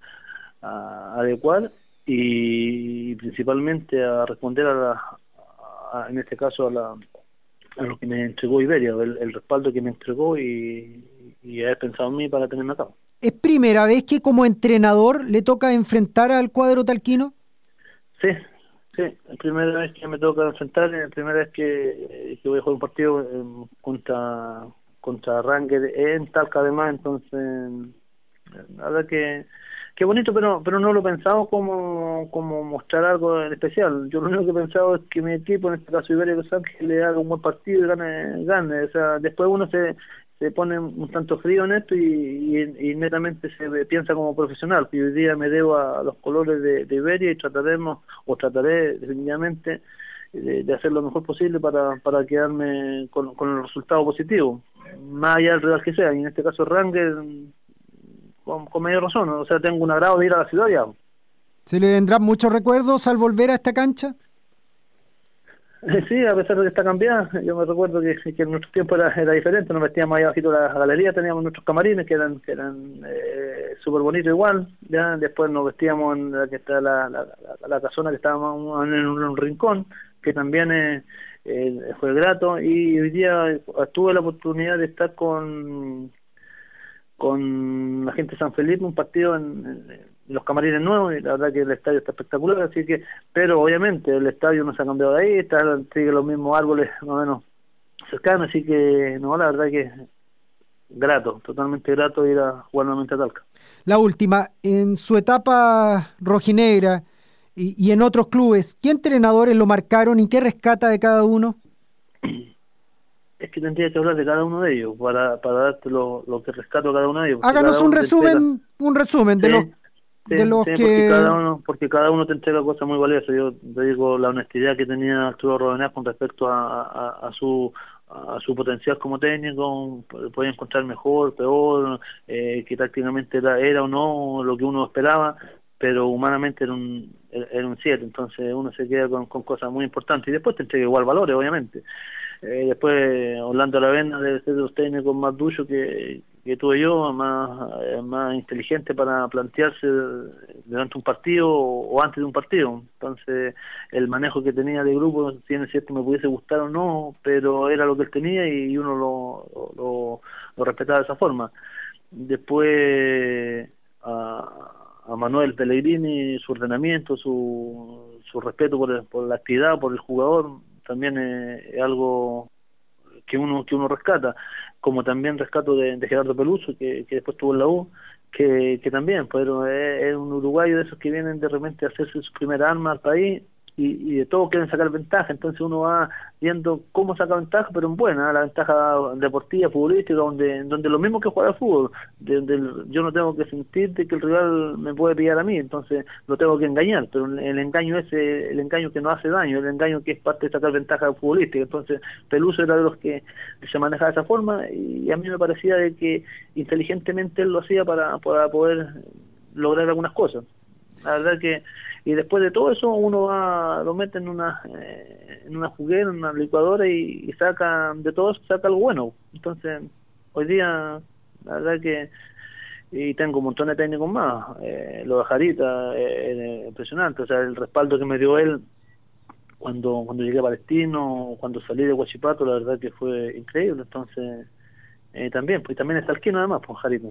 adecuar y principalmente a responder a, la, en este caso a, la, a lo que me entregó Iberia, el, respaldo que me entregó y, y haber pensado en mí para tenerme acá. ¿Es primera vez que como entrenador le toca enfrentar al cuadro talquino? Sí, Sí, la primera vez que me toca enfrentar, la primera vez que, que voy a jugar un partido eh, contra contra Ranger en Talca además, entonces la verdad que qué bonito, pero pero no lo pensaba como como mostrar algo en especial. Yo lo único que he pensado es que mi equipo, en este caso Iberia Los Ángeles, le haga un buen partido y gane, gane. O sea, después uno se se pone un tanto frío en esto y, y, netamente se piensa como profesional, que hoy día me debo a los colores de, de Iberia y trataremos, o trataré definitivamente de, hacer lo mejor posible para, para quedarme con, con el resultado positivo, más allá del real que sea, y en este caso Ranger, con, con mayor razón, o sea, tengo un agrado de ir a la ciudad ya. ¿Se le vendrán muchos recuerdos al volver a esta cancha? Sí, a pesar de que está cambiada, yo me recuerdo que, que en nuestro tiempo era, era diferente, nos vestíamos ahí abajito de la galería, teníamos nuestros camarines que eran que eran eh, súper bonitos igual, ya después nos vestíamos en la que está la, la, la, casona que estábamos en un, rincón, que también eh, fue grato, y hoy día tuve la oportunidad de estar con con la gente de San Felipe, un partido en los camarines nuevos y la verdad que el estadio está espectacular, así que, pero obviamente el estadio no se ha cambiado de ahí, está, sigue los mismos árboles más o menos cercanos, así que no, la verdad que grato, totalmente grato ir a jugar nuevamente a Talca. La última, en su etapa rojinegra y, y en otros clubes, ¿qué entrenadores lo marcaron y qué rescata de cada uno? es que tendría que hablar de cada uno de ellos para, para darte lo, lo que rescato a cada uno de ellos. Háganos un resumen, un resumen de los de los que... porque cada uno porque cada uno te entrega cosas muy valiosas. Yo te digo la honestidad que tenía Arturo Rodríguez con respecto a, a, su a su potencial como técnico podía encontrar mejor peor eh, que tácticamente era, era o no lo que uno esperaba pero humanamente era un era un 7 entonces uno se queda con, con cosas muy importantes. Y después te entrega igual valores obviamente. Eh, después Orlando Aravena debe ser de los técnicos más duchos que, que tuve yo, más, eh, más inteligente para plantearse durante un partido o, antes de un partido. Entonces, el manejo que tenía de grupo, si es cierto me pudiese gustar o no, pero era lo que él tenía y uno lo, lo, lo respetaba de esa forma. Después, a, a Manuel Pellegrini, su ordenamiento, su, su respeto por, por la actividad, por el jugador, también es, algo que uno que uno rescata como también rescato de, Gerardo Peluso que, que después tuvo en la U que, que también pero es, un uruguayo de esos que vienen de repente a hacerse su primera arma al país y, de todo quieren sacar ventaja, entonces uno va viendo cómo saca ventaja, pero en buena, la ventaja deportiva, futbolística, donde donde lo mismo que jugar fútbol, donde yo no tengo que sentir que el rival me puede pillar a mí, entonces lo tengo que engañar, pero el engaño es el engaño que no hace daño, el engaño que es parte de sacar ventaja futbolística, entonces Peluso era de los que se manejaba de esa forma y a mí me parecía de que inteligentemente él lo hacía para, para poder lograr algunas cosas. La verdad que y después de todo eso uno va lo mete en una eh, en una juguera en una licuadora y, saca de todo saca algo bueno. Entonces hoy día la verdad que y tengo un montón de técnicos más eh, lo de Jarita eh, impresionante o sea el respaldo que me dio él cuando cuando llegué a Palestino cuando salí de Huachipato la verdad que fue increíble. Entonces eh, también pues también está Alquino además pues Jarita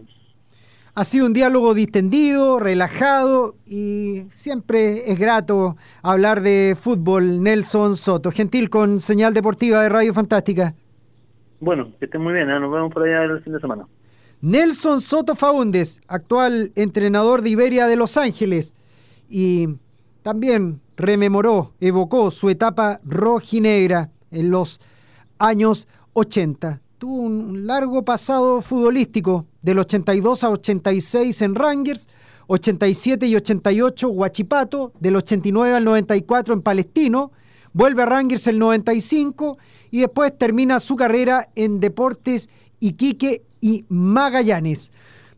Ha sido un diálogo distendido, relajado y siempre es grato hablar de fútbol. Nelson Soto, gentil con señal deportiva de Radio Fantástica. Bueno, que estén muy bien, ¿eh? nos vemos por allá el fin de semana. Nelson Soto Faúndes, actual entrenador de Iberia de Los Ángeles y también rememoró, evocó su etapa rojinegra en los años 80 tuvo un largo pasado futbolístico, del 82 a 86 en Rangers, 87 y 88 Huachipato, del 89 al 94 en Palestino, vuelve a Rangers el 95 y después termina su carrera en Deportes Iquique y Magallanes.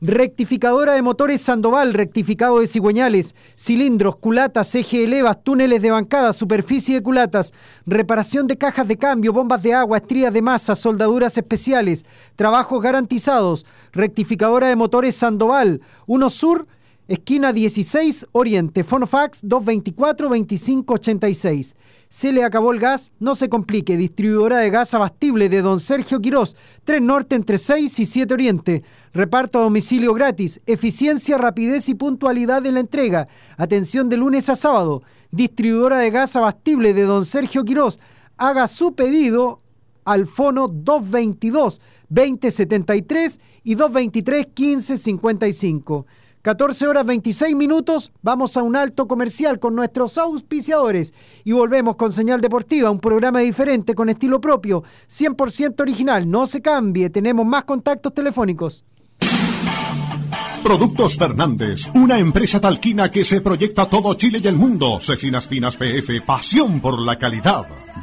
Rectificadora de motores Sandoval, rectificado de cigüeñales, cilindros, culatas, eje elevas, túneles de bancada, superficie de culatas, reparación de cajas de cambio, bombas de agua, estrías de masa, soldaduras especiales, trabajos garantizados. Rectificadora de motores Sandoval, 1 Sur, esquina 16 Oriente, Fonofax 224-2586. Se le acabó el gas, no se complique. Distribuidora de gas abastible de Don Sergio Quirós, 3 Norte entre 6 y 7 Oriente. Reparto a domicilio gratis. Eficiencia, rapidez y puntualidad en la entrega. Atención de lunes a sábado. Distribuidora de gas abastible de Don Sergio Quirós. Haga su pedido al fono 222 2073 y 223 1555. 14 horas 26 minutos, vamos a un alto comercial con nuestros auspiciadores y volvemos con Señal Deportiva, un programa diferente con estilo propio, 100% original, no se cambie, tenemos más contactos telefónicos. Productos Fernández, una empresa talquina que se proyecta todo Chile y el mundo. Cecinas Finas PF, pasión por la calidad.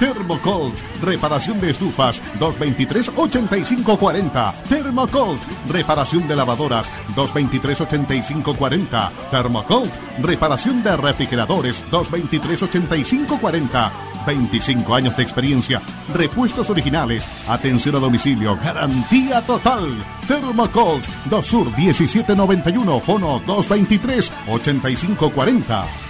Thermocold, reparación de estufas, 223-8540. Thermocold, reparación de lavadoras, 223-8540. Thermocold, reparación de refrigeradores, 223-8540. 25 años de experiencia, repuestos originales, atención a domicilio, garantía total. Thermocold, 2 Sur 1791, fono 223-8540.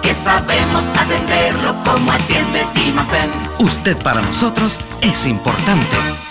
que sabemos atenderlo como atiende Dimacén. Usted para nosotros es importante.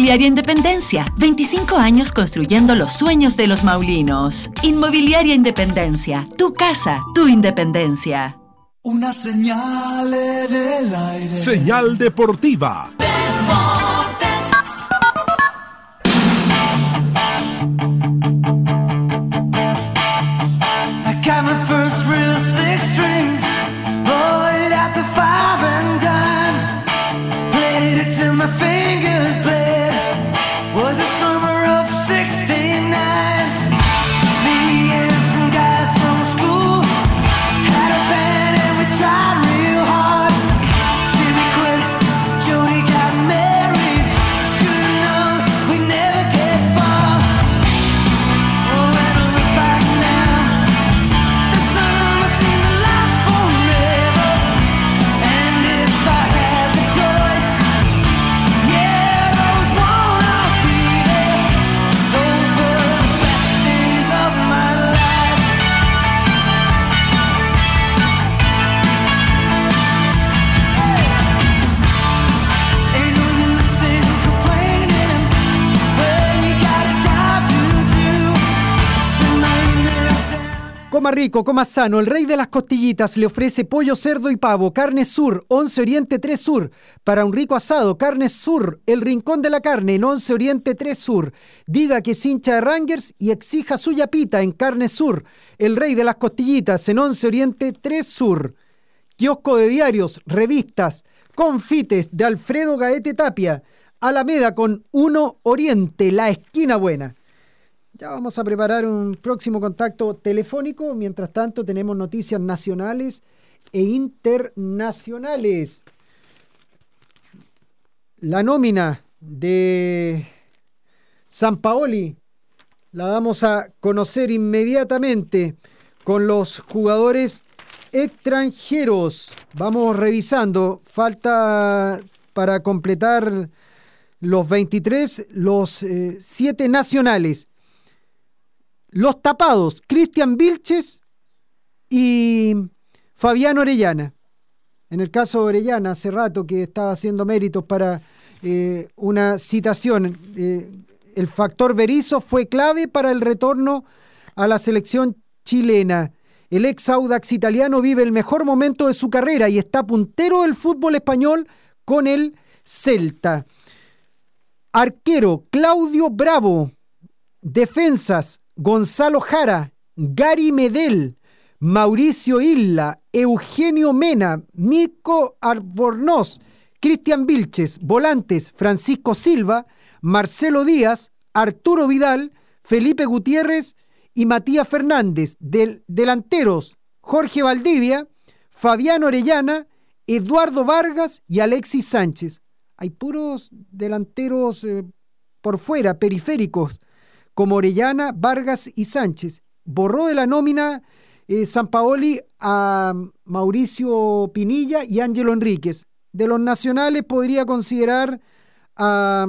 Independencia. 25 años construyendo los sueños de los maulinos. Inmobiliaria Independencia. Tu casa, tu independencia. Una señal en el aire. Señal deportiva. I rico, coma sano. El rey de las costillitas le ofrece pollo, cerdo y pavo. Carne Sur, 11 Oriente 3 Sur. Para un rico asado, Carne Sur, el rincón de la carne en 11 Oriente 3 Sur. Diga que es hincha de Rangers y exija su yapita en Carne Sur. El rey de las costillitas en 11 Oriente 3 Sur. Kiosco de diarios, revistas, confites de Alfredo Gaete Tapia. Alameda con 1 Oriente, la esquina buena. Ya vamos a preparar un próximo contacto telefónico. Mientras tanto, tenemos noticias nacionales e internacionales. La nómina de San Paoli la damos a conocer inmediatamente con los jugadores extranjeros. Vamos revisando. Falta para completar los 23, los 7 nacionales. Los tapados, Cristian Vilches y Fabián Orellana. En el caso de Orellana, hace rato que estaba haciendo méritos para eh, una citación. Eh, el factor Berizzo fue clave para el retorno a la selección chilena. El ex Audax italiano vive el mejor momento de su carrera y está puntero del fútbol español con el Celta. Arquero Claudio Bravo. Defensas Gonzalo Jara, Gary Medel, Mauricio Isla, Eugenio Mena, Mirko Arbornoz, Cristian Vilches, volantes Francisco Silva, Marcelo Díaz, Arturo Vidal, Felipe Gutiérrez y Matías Fernández, del, delanteros Jorge Valdivia, Fabián Orellana, Eduardo Vargas y Alexis Sánchez. Hay puros delanteros eh, por fuera, periféricos, como Orellana, Vargas y Sánchez. Borró de la nómina eh, San Paoli a Mauricio Pinilla y Ángelo Enríquez. De los nacionales podría considerar a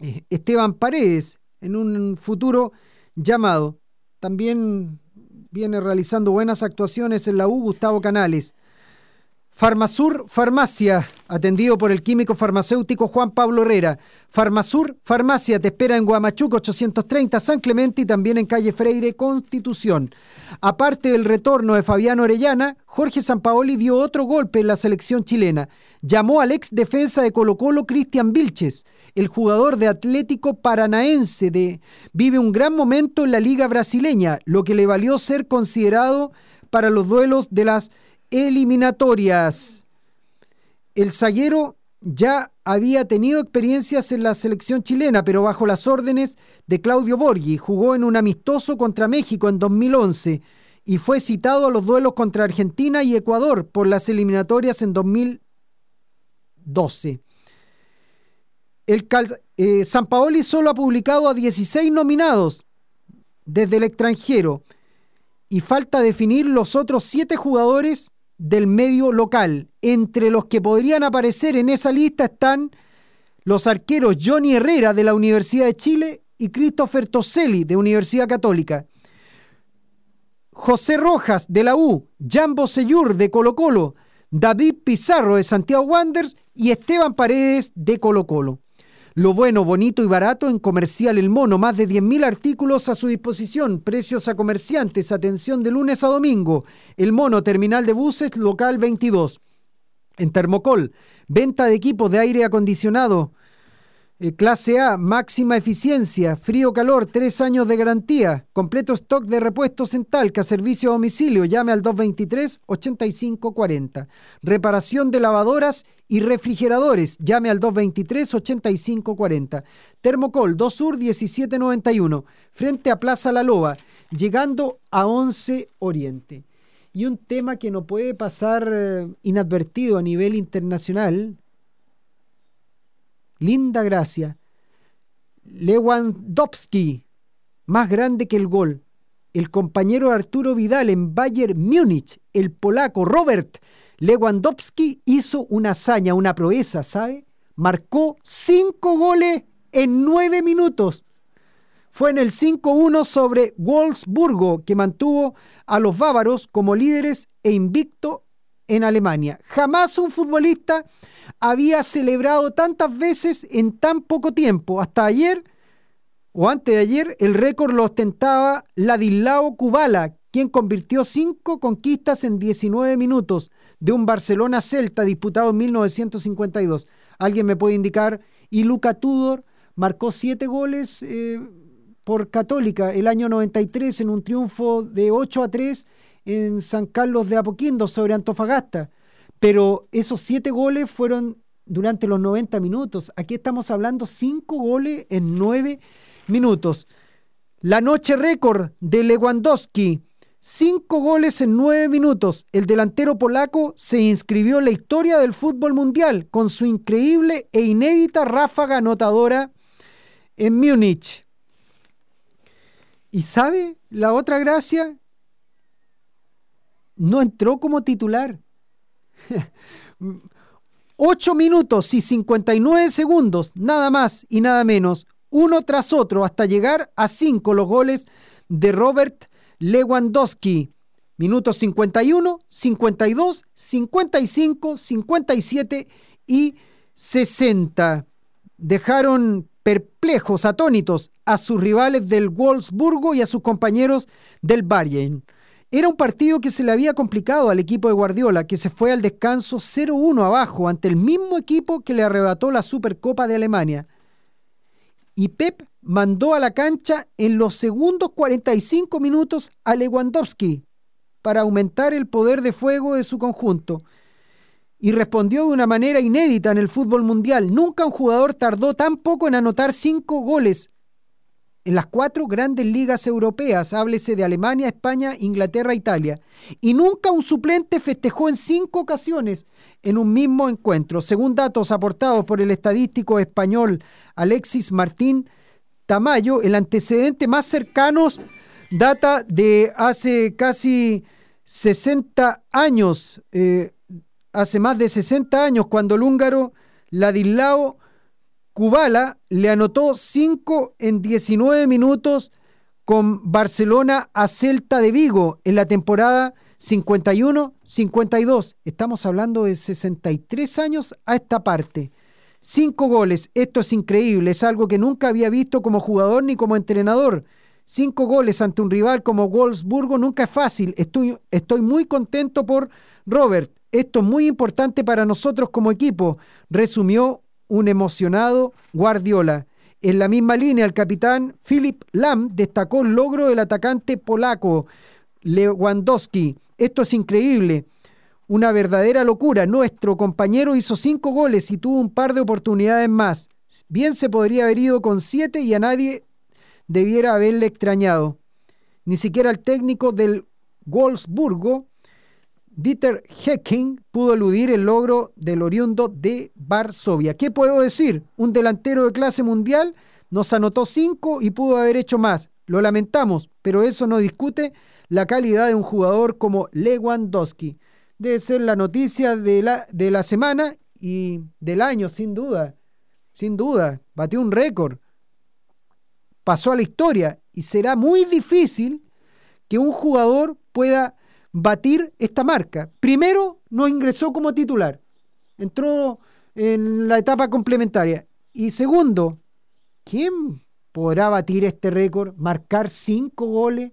eh, Esteban Paredes en un futuro llamado. También viene realizando buenas actuaciones en la U Gustavo Canales. Farmasur Farmacia, atendido por el químico farmacéutico Juan Pablo Herrera. Farmasur Farmacia te espera en Guamachuco 830 San Clemente y también en calle Freire Constitución. Aparte del retorno de Fabián Orellana, Jorge Sampaoli dio otro golpe en la selección chilena. Llamó al ex defensa de Colo Colo Cristian Vilches. El jugador de Atlético Paranaense de, vive un gran momento en la liga brasileña, lo que le valió ser considerado para los duelos de las eliminatorias. El zaguero ya había tenido experiencias en la selección chilena, pero bajo las órdenes de Claudio Borghi. Jugó en un amistoso contra México en 2011 y fue citado a los duelos contra Argentina y Ecuador por las eliminatorias en 2012. El eh, San Paoli solo ha publicado a 16 nominados desde el extranjero y falta definir los otros siete jugadores del medio local. Entre los que podrían aparecer en esa lista están los arqueros Johnny Herrera de la Universidad de Chile y Christopher Toselli de Universidad Católica. José Rojas de la U, Jambo Seyur de Colo Colo, David Pizarro de Santiago Wanderers y Esteban Paredes de Colo Colo. Lo bueno, bonito y barato en Comercial El Mono. Más de 10.000 artículos a su disposición. Precios a comerciantes. Atención de lunes a domingo. El Mono, Terminal de Buses, local 22. En Termocol, venta de equipos de aire acondicionado. Eh, clase A, máxima eficiencia, frío-calor, tres años de garantía, completo stock de repuestos en Talca, servicio a domicilio, llame al 223-8540. Reparación de lavadoras y refrigeradores, llame al 223-8540. Termocol, 2 Sur 1791, frente a Plaza La Loba, llegando a 11 Oriente. Y un tema que no puede pasar eh, inadvertido a nivel internacional, linda gracia. Lewandowski, más grande que el gol. El compañero Arturo Vidal en Bayern Múnich, el polaco Robert Lewandowski hizo una hazaña, una proeza, ¿sabe? Marcó cinco goles en nueve minutos. Fue en el 5-1 sobre Wolfsburgo que mantuvo a los bávaros como líderes e invicto en Alemania. Jamás un futbolista había celebrado tantas veces en tan poco tiempo. Hasta ayer, o antes de ayer, el récord lo ostentaba Ladislao Kubala, quien convirtió cinco conquistas en 19 minutos de un Barcelona-Celta disputado en 1952. ¿Alguien me puede indicar? Y Luca Tudor marcó siete goles eh, por Católica el año 93 en un triunfo de 8 a 3 en San Carlos de Apoquindo sobre Antofagasta pero esos siete goles fueron durante los 90 minutos. Aquí estamos hablando cinco goles en nueve minutos. La noche récord de Lewandowski, cinco goles en nueve minutos. El delantero polaco se inscribió en la historia del fútbol mundial con su increíble e inédita ráfaga anotadora en Múnich. ¿Y sabe la otra gracia? No entró como titular 8 minutos y 59 segundos, nada más y nada menos, uno tras otro, hasta llegar a 5 los goles de Robert Lewandowski. Minutos 51, 52, 55, 57 y 60. Dejaron perplejos, atónitos a sus rivales del Wolfsburgo y a sus compañeros del Bayern. Era un partido que se le había complicado al equipo de Guardiola, que se fue al descanso 0-1 abajo ante el mismo equipo que le arrebató la Supercopa de Alemania. Y Pep mandó a la cancha en los segundos 45 minutos a Lewandowski para aumentar el poder de fuego de su conjunto. Y respondió de una manera inédita en el fútbol mundial. Nunca un jugador tardó tan poco en anotar cinco goles en las cuatro grandes ligas europeas, háblese de Alemania, España, Inglaterra, Italia. Y nunca un suplente festejó en cinco ocasiones en un mismo encuentro. Según datos aportados por el estadístico español Alexis Martín Tamayo, el antecedente más cercano data de hace casi 60 años, eh, hace más de 60 años, cuando el húngaro Ladislao Kubala le anotó 5 en 19 minutos con Barcelona a Celta de Vigo en la temporada 51-52. Estamos hablando de 63 años a esta parte. Cinco goles, esto es increíble, es algo que nunca había visto como jugador ni como entrenador. Cinco goles ante un rival como Wolfsburgo nunca es fácil. Estoy, estoy muy contento por Robert. Esto es muy importante para nosotros como equipo, resumió un emocionado Guardiola. En la misma línea, el capitán Philip Lam destacó el logro del atacante polaco Lewandowski. Esto es increíble, una verdadera locura. Nuestro compañero hizo cinco goles y tuvo un par de oportunidades más. Bien se podría haber ido con siete y a nadie debiera haberle extrañado. Ni siquiera el técnico del Wolfsburgo Dieter Hecking pudo eludir el logro del oriundo de Varsovia. ¿Qué puedo decir? Un delantero de clase mundial nos anotó cinco y pudo haber hecho más. Lo lamentamos, pero eso no discute la calidad de un jugador como Lewandowski. Debe ser la noticia de la, de la semana y del año, sin duda. Sin duda, batió un récord. Pasó a la historia y será muy difícil que un jugador pueda batir esta marca. Primero no ingresó como titular, entró en la etapa complementaria Y segundo, ¿quién podrá batir este récord? Marcar cinco goles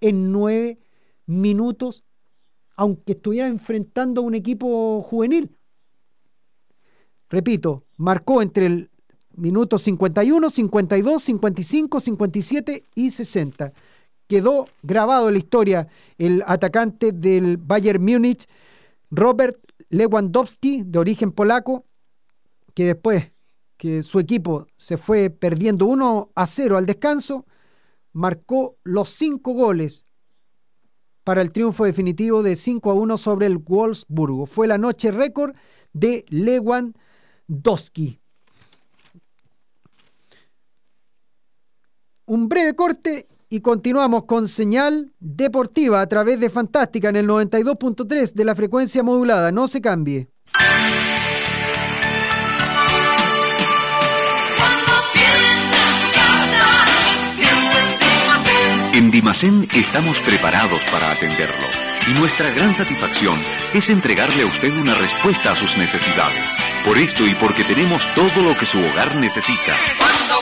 en nueve minutos, aunque estuviera enfrentando a un equipo juvenil. Repito, marcó entre el minuto 51, 52, 55, 57 y 60. Quedó grabado en la historia el atacante del Bayern Múnich, Robert Lewandowski, de origen polaco, que después que su equipo se fue perdiendo 1 a 0 al descanso, marcó los cinco goles para el triunfo definitivo de 5 a 1 sobre el Wolfsburgo. Fue la noche récord de Lewandowski. Un breve corte y continuamos con señal deportiva a través de Fantástica en el 92.3 de la frecuencia modulada. No se cambie. En Dimacén estamos preparados para atenderlo y nuestra gran satisfacción es entregarle a usted una respuesta a sus necesidades. Por esto y porque tenemos todo lo que su hogar necesita. Cuando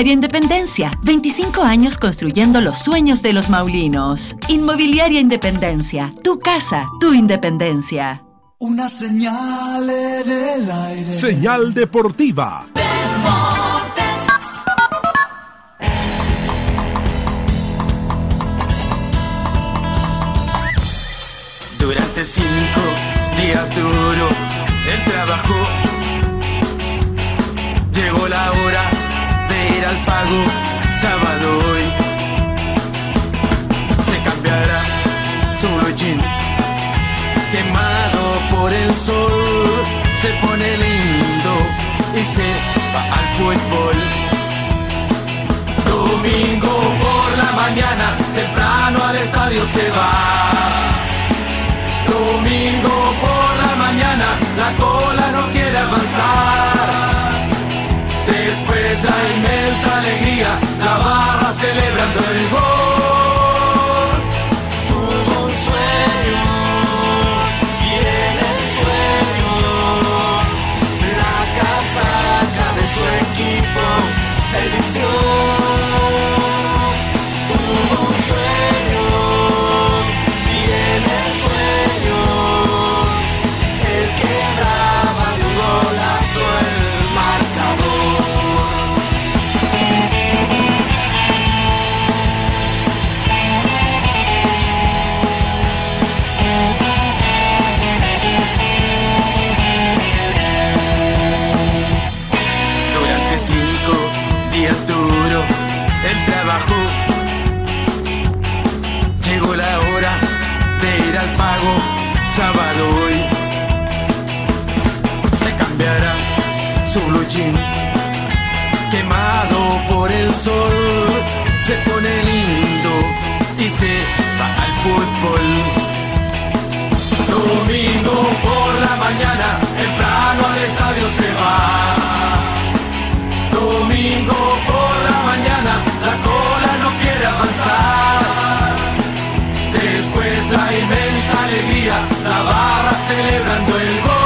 Independencia. 25 años construyendo los sueños de los maulinos. Inmobiliaria Independencia. Tu casa, tu independencia. Una señal en el aire. Señal deportiva. Durante cinco días duro el trabajo. Llegó la hora al pago sábado hoy. Se cambiará blue jean quemado por el sol. Se pone lindo y se va al fútbol. Domingo por la mañana, temprano al estadio se va. Domingo por la mañana, la cola no quiere avanzar. Después la inmensa alegría, la barra celebrando el gol. Quemado por el sol Se pone lindo y se va al fútbol Domingo por la mañana, temprano al estadio se va. Domingo por la mañana, la cola no quiere avanzar. Después la inmensa alegría, la barra celebrando el gol.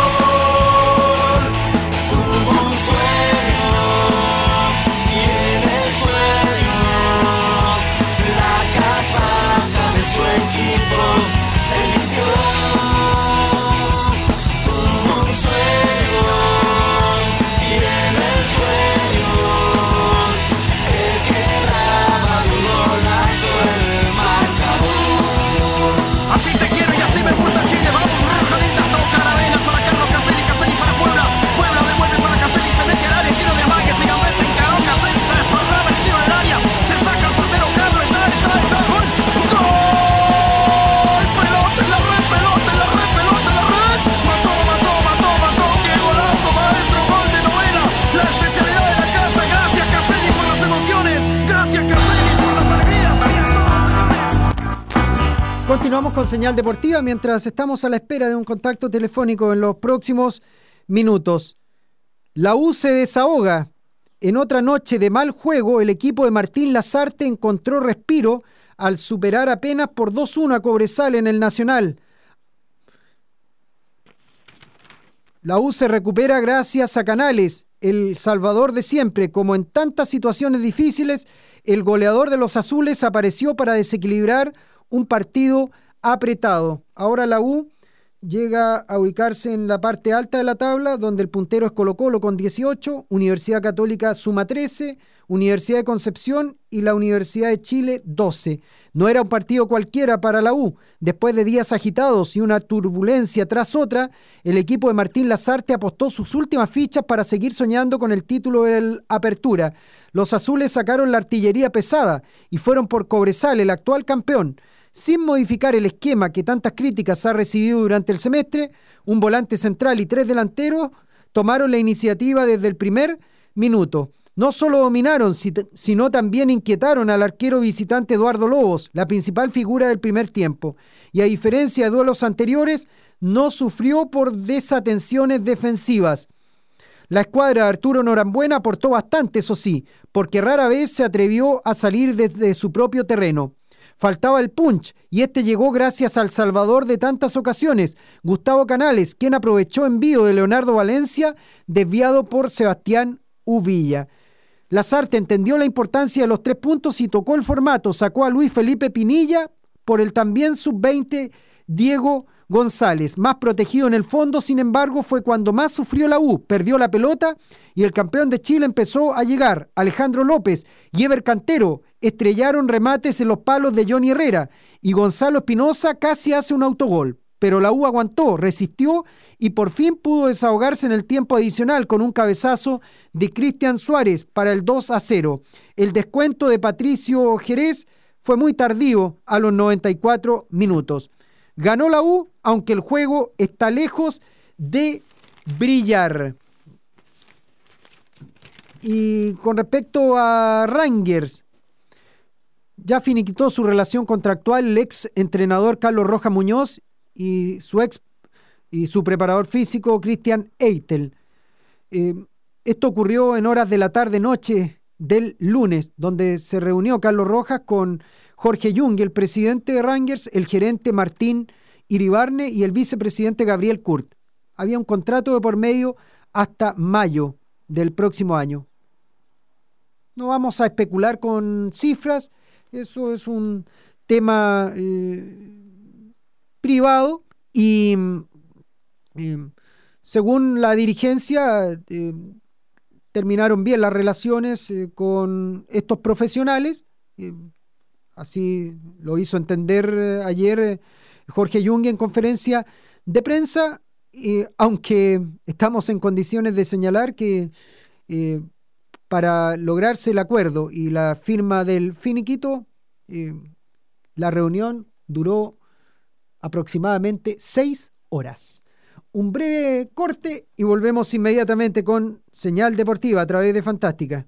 Señal deportiva mientras estamos a la espera de un contacto telefónico en los próximos minutos. La U se desahoga. En otra noche de mal juego, el equipo de Martín Lazarte encontró respiro al superar apenas por 2-1 a Cobresal en el Nacional. La U se recupera gracias a Canales, el salvador de siempre. Como en tantas situaciones difíciles, el goleador de los azules apareció para desequilibrar un partido apretado. Ahora la U llega a ubicarse en la parte alta de la tabla, donde el puntero es Colo Colo con 18, Universidad Católica suma 13, Universidad de Concepción y la Universidad de Chile 12. No era un partido cualquiera para la U. Después de días agitados y una turbulencia tras otra, el equipo de Martín Lazarte apostó sus últimas fichas para seguir soñando con el título del Apertura. Los azules sacaron la artillería pesada y fueron por Cobresal, el actual campeón. Sin modificar el esquema que tantas críticas ha recibido durante el semestre, un volante central y tres delanteros tomaron la iniciativa desde el primer minuto. No solo dominaron, sino también inquietaron al arquero visitante Eduardo Lobos, la principal figura del primer tiempo. Y a diferencia de duelos anteriores, no sufrió por desatenciones defensivas. La escuadra de Arturo Norambuena aportó bastante, eso sí, porque rara vez se atrevió a salir desde su propio terreno. Faltaba el punch y este llegó gracias al salvador de tantas ocasiones, Gustavo Canales, quien aprovechó envío de Leonardo Valencia, desviado por Sebastián Uvilla. Lazarte entendió la importancia de los tres puntos y tocó el formato. Sacó a Luis Felipe Pinilla por el también sub-20 Diego González. Más protegido en el fondo, sin embargo, fue cuando más sufrió la U. Perdió la pelota y el campeón de Chile empezó a llegar. Alejandro López y Ever Cantero estrellaron remates en los palos de Johnny Herrera y Gonzalo Espinosa casi hace un autogol. Pero la U aguantó, resistió y por fin pudo desahogarse en el tiempo adicional con un cabezazo de Cristian Suárez para el 2 a 0. El descuento de Patricio Jerez fue muy tardío a los 94 minutos. Ganó la U, aunque el juego está lejos de brillar. Y con respecto a Rangers, ya finiquitó su relación contractual el ex entrenador Carlos Roja Muñoz y su ex y su preparador físico Christian Eitel. Eh, esto ocurrió en horas de la tarde-noche del lunes, donde se reunió Carlos Rojas con Jorge Jung, el presidente de Rangers, el gerente Martín Iribarne y el vicepresidente Gabriel Kurt. Había un contrato de por medio hasta mayo del próximo año. No vamos a especular con cifras, eso es un tema eh, privado y según la dirigencia eh, terminaron bien las relaciones eh, con estos profesionales, así lo hizo entender eh, ayer eh, Jorge Jung en conferencia de prensa, aunque estamos en condiciones de señalar que eh, para lograrse el acuerdo y la firma del finiquito, la reunión duró aproximadamente seis horas. Un breve corte y volvemos inmediatamente con señal deportiva a través de Fantástica.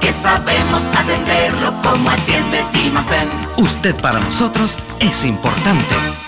que sabemos atenderlo como atiende Dimacén. Usted para nosotros es importante.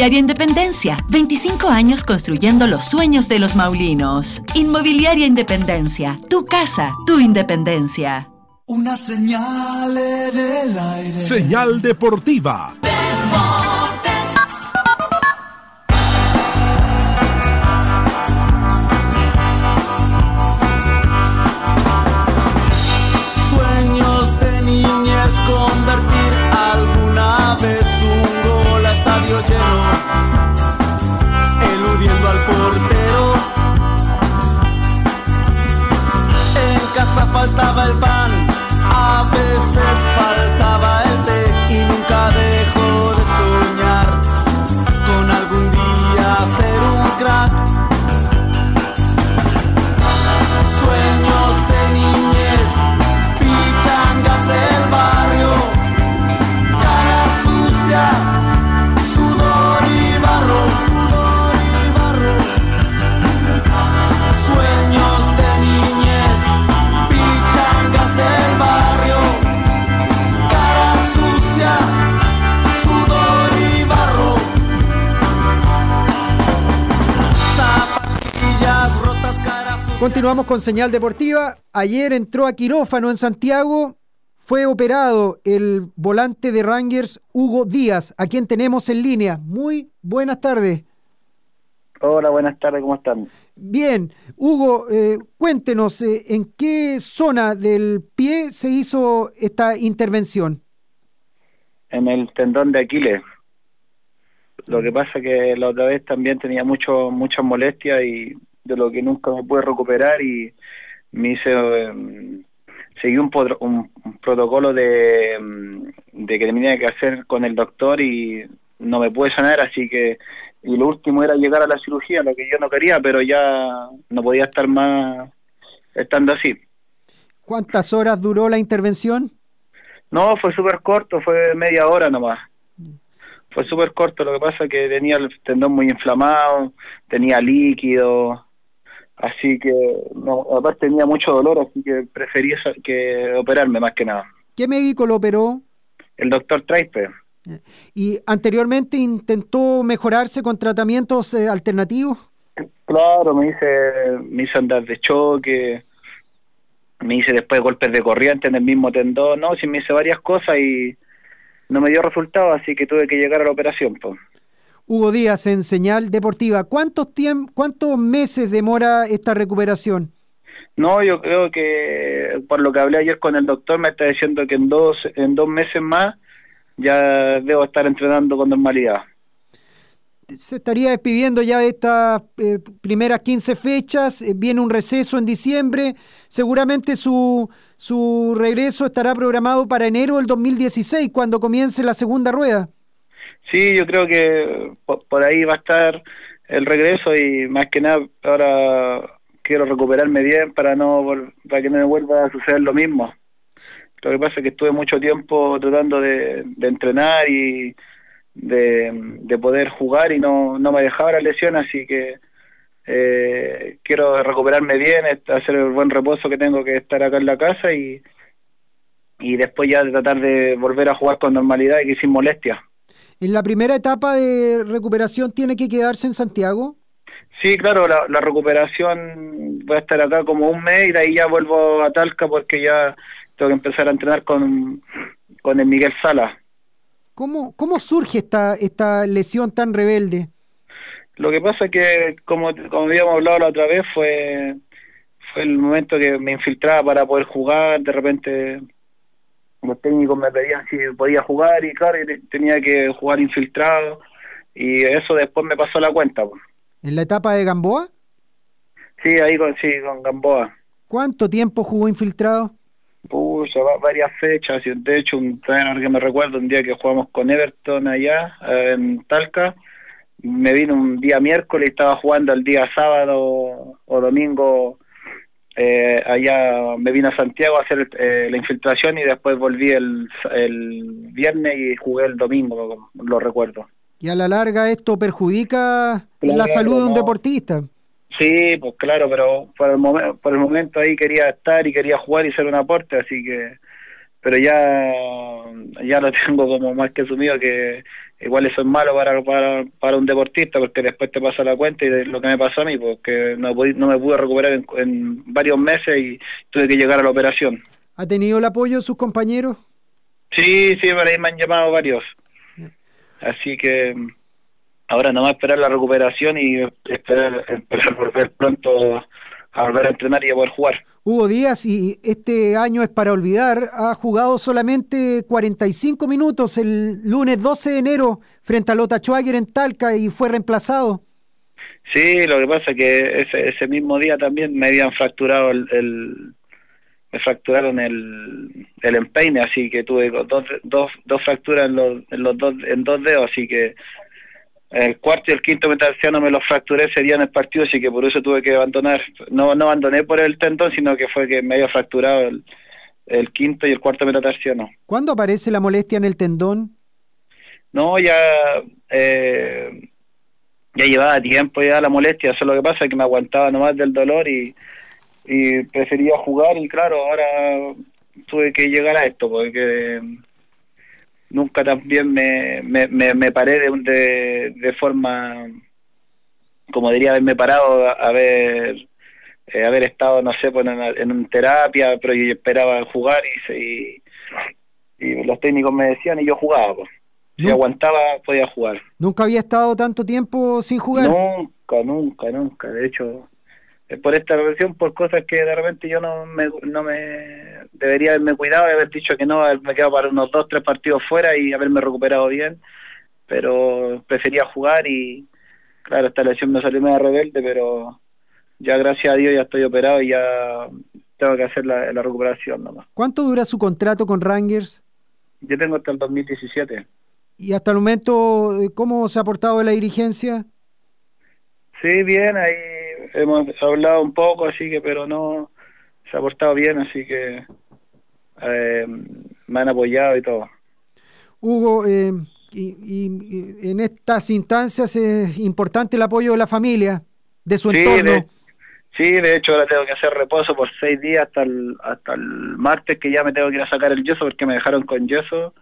Independencia. 25 años construyendo los sueños de los maulinos. Inmobiliaria Independencia. Tu casa, tu independencia. Una señal en el aire. Señal deportiva. faltaba el pan, a veces faltaba el té y nunca dejó de soñar con algún día ser un crack. Continuamos con señal deportiva. Ayer entró a quirófano en Santiago. Fue operado el volante de Rangers, Hugo Díaz, a quien tenemos en línea. Muy buenas tardes. Hola, buenas tardes, ¿cómo están? Bien, Hugo, eh, cuéntenos, eh, ¿en qué zona del pie se hizo esta intervención? En el tendón de Aquiles. Lo que pasa que la otra vez también tenía mucho muchas molestias y de lo que nunca me pude recuperar y me hice eh, seguí un, un- protocolo de, mm, de que tenía que hacer con el doctor y no me pude sanar así que y lo último era llegar a la cirugía lo que yo no quería pero ya no podía estar más estando así ¿Cuántas horas duró la intervención? no fue súper corto fue media hora nomás fue súper corto lo que pasa que tenía el tendón muy inflamado tenía líquido así que no, aparte tenía mucho dolor así que preferí que operarme más que nada ¿Qué médico lo operó? el doctor Traipe ¿Y anteriormente intentó mejorarse con tratamientos eh, alternativos? claro me hice me hice andar de choque me hice después golpes de corriente en el mismo tendón no sí me hice varias cosas y no me dio resultado así que tuve que llegar a la operación pues Hugo Díaz, en señal deportiva. ¿Cuántos, ¿Cuántos meses demora esta recuperación? No, yo creo que por lo que hablé ayer con el doctor me está diciendo que en dos en dos meses más ya debo estar entrenando con normalidad. Se estaría despidiendo ya de estas eh, primeras 15 fechas, eh, viene un receso en diciembre, seguramente su, su regreso estará programado para enero del 2016, cuando comience la segunda rueda. Sí, yo creo que por, ahí va a estar el regreso y más que nada ahora quiero recuperarme bien para no para que no me vuelva a suceder lo mismo. Lo que pasa es que estuve mucho tiempo tratando de, entrenar y de, de poder jugar y no, no me dejaba la lesión, así que eh, quiero recuperarme bien, hacer el buen reposo que tengo que estar acá en la casa y, y después ya tratar de volver a jugar con normalidad y sin molestias. En la primera etapa de recuperación tiene que quedarse en Santiago. Sí, claro, la, la recuperación voy a estar acá como un mes y de ahí ya vuelvo a Talca porque ya tengo que empezar a entrenar con, con el Miguel Sala. ¿Cómo, cómo surge esta, esta lesión tan rebelde? Lo que pasa es que, como, como habíamos hablado la otra vez, fue, fue el momento que me infiltraba para poder jugar. De repente, los técnicos me pedían si podía jugar y, claro, tenía que jugar infiltrado. Y eso después me pasó la cuenta. pues. ¿En la etapa de Gamboa? Sí, ahí con, sí, con Gamboa. ¿Cuánto tiempo jugó infiltrado? Va- varias fechas. De hecho, un trainer que me recuerdo, un día que jugamos con Everton allá eh, en Talca, me vino un día miércoles y estaba jugando el día sábado o domingo. Eh, allá me vine a Santiago a hacer eh, la infiltración y después volví el, el viernes y jugué el domingo, lo recuerdo. Y a la larga esto perjudica la salud de un no. deportista. Sí, pues claro, pero por el, momen- por el momento ahí quería estar y quería jugar y ser un aporte, así que, pero ya, ya lo tengo como más que asumido que igual eso es malo para, para, para un deportista porque después te pasa la cuenta y de lo que me pasó a mí, porque no, no me pude recuperar en, en varios meses y tuve que llegar a la operación. ¿Ha tenido el apoyo de sus compañeros? Sí, sí, por ahí me han llamado varios. Así que ahora nomás esperar la recuperación y esperar, esperar volver pronto a volver a entrenar y a poder jugar. Hugo Díaz, y este año es para olvidar, ha jugado solamente 45 minutos el lunes 12 de enero frente a Lota Schwager en Talca y fue reemplazado. Sí, lo que pasa es que ese, ese mismo día también me habían fracturado el, el- me fracturaron el, el empeine, así que tuve dos, dos, dos fracturas en los, en los dos, en dos dedos, así que el cuarto y el quinto metatarsiano me los fracturé ese día en el partido, así que por eso tuve que abandonar. No, no abandoné por el tendón, sino que fue que me había fracturado el, el quinto y el cuarto metatarsiano. ¿Cuándo aparece la molestia en el tendón? No, ya eh, ya llevaba tiempo ya la molestia, eso es lo que pasa, que me aguantaba nomás del dolor y, y prefería jugar y claro, ahora tuve que llegar a esto porque nunca también me, me, me, me paré de, un- de, de forma, como diría, haberme parado ver eh, haber estado, no sé, pues, en, una- en una terapia, pero yo esperaba jugar y, se- y, y los técnicos me decían y yo jugaba. Pues. Si aguantaba, podía jugar. ¿Nunca había estado tanto tiempo sin jugar? Nunca, nunca, nunca. De hecho, por esta relación, por cosas que de repente yo no me, no me debería haberme cuidado y haber dicho que no, haberme quedado para unos dos, tres partidos fuera y haberme recuperado bien. Pero prefería jugar y, claro, esta lesión me salió medio rebelde, pero ya gracias a Dios ya estoy operado y ya tengo que hacer la, la recuperación nomás. ¿Cuánto dura su contrato con Rangers? Yo tengo hasta el 2017. Y hasta el momento, eh, ¿cómo se ha portado la dirigencia? Sí, bien, ahí hemos hablado un poco, así que, pero no se ha portado bien, así que eh, me han apoyado y todo. Hugo, eh, y, y- y en estas instancias es importante el apoyo de la familia, de su Sí, entorno. de, sí, de hecho ahora tengo que hacer reposo por seis días hasta el, hasta el martes, que ya me tengo que ir a sacar el yeso porque me dejaron con yeso.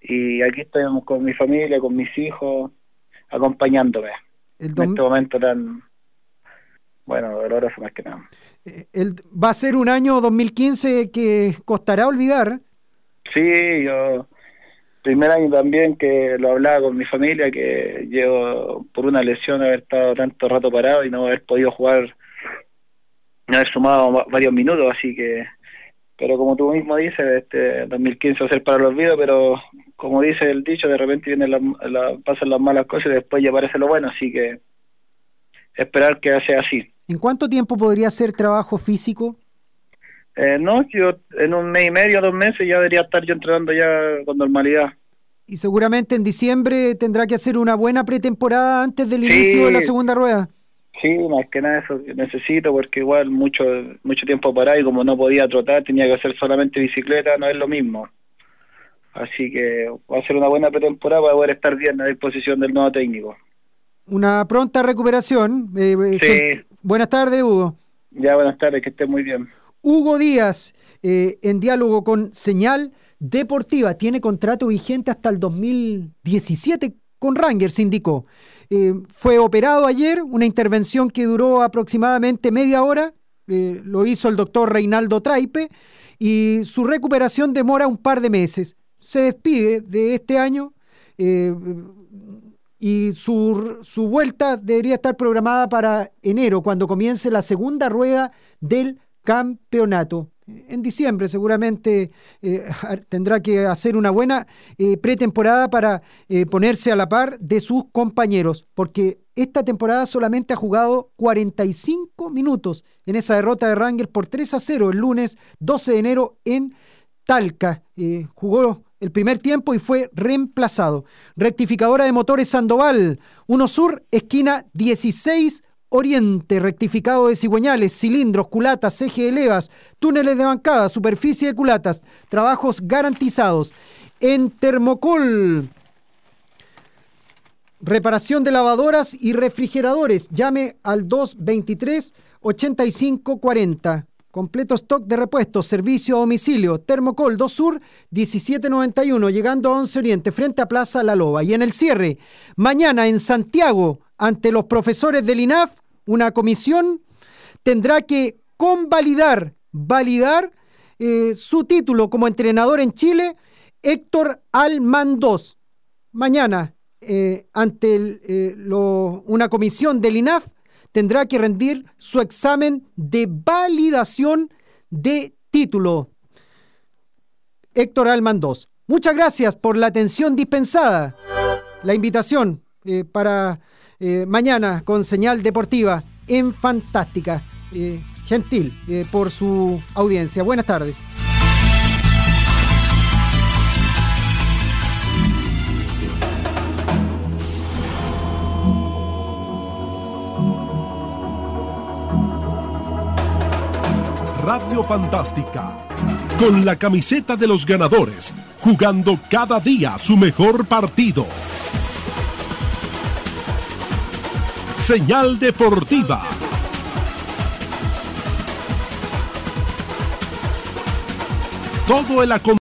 Y aquí estoy con mi familia, con mis hijos, acompañándome en este momento tan, bueno, doloroso más que nada. eh, el- va a ser un año 2015 que costará olvidar. Sí, yo primer año también que lo hablaba con mi familia, que llevo por una lesión haber estado tanto rato parado y no haber podido jugar, no haber sumado va- varios minutos, así que, pero como tú mismo dices, este 2015 va a ser para el olvido, pero como dice el dicho, de repente vienen las, la- pasan las malas cosas y después ya aparece lo bueno, así que esperar que sea así. ¿En cuánto tiempo podría ser trabajo físico? Eh, no, yo en un mes y medio, dos meses ya debería estar yo entrenando ya con normalidad. Y seguramente en diciembre tendrá que hacer una buena pretemporada antes del Sí. inicio de la segunda rueda. Sí, más que nada eso necesito porque igual mucho mucho tiempo parado y como no podía trotar tenía que hacer solamente bicicleta, no es lo mismo. Así que va a ser una buena pretemporada para poder estar bien a disposición del nuevo técnico. Una pronta recuperación. Eh, eh, Sí. Buenas tardes, Hugo. Ya buenas tardes, que esté muy bien. Hugo Díaz, eh, en diálogo con Señal Deportiva, tiene contrato vigente hasta el 2017 con Rangers, indicó. Eh, fue operado ayer, una intervención que duró aproximadamente media hora, eh, lo hizo el doctor Reinaldo Traipe, y su recuperación demora un par de meses. Se despide de este año y su, su vuelta debería estar programada para enero, cuando comience la segunda rueda del campeonato. En diciembre seguramente eh, tendrá que hacer una buena eh, pretemporada para eh, ponerse a la par de sus compañeros, porque esta temporada solamente ha jugado 45 minutos en esa derrota de Rangers por 3 a 0 el lunes 12 de enero en Talca. Jugó el primer tiempo y fue reemplazado. Rectificadora de motores Sandoval, 1 Sur, esquina 16 Oriente, rectificado de cigüeñales, cilindros, culatas, eje de levas, túneles de bancada, superficie de culatas, trabajos garantizados. En Termocol, reparación de lavadoras y refrigeradores. Llame al 223-8540. Completo stock de repuestos, servicio a domicilio. Termocol 2 Sur 1791, llegando a 11 Oriente, frente a Plaza La Loba. Y en el cierre, mañana en Santiago, ante los profesores del INAF, una comisión tendrá que convalidar, validar eh, su título como entrenador en Chile, Héctor Almandós. Mañana, eh, ante eh, una comisión del INAF, tendrá que rendir su examen de validación de título. Héctor Almandós. Muchas gracias por la atención dispensada. La invitación eh, para eh, mañana con señal deportiva en Fantástica. Eh, gentil por su audiencia. Buenas tardes. Radio Fantástica, con la camiseta de los ganadores, jugando cada día su mejor partido. Señal Deportiva. Todo el acontecimiento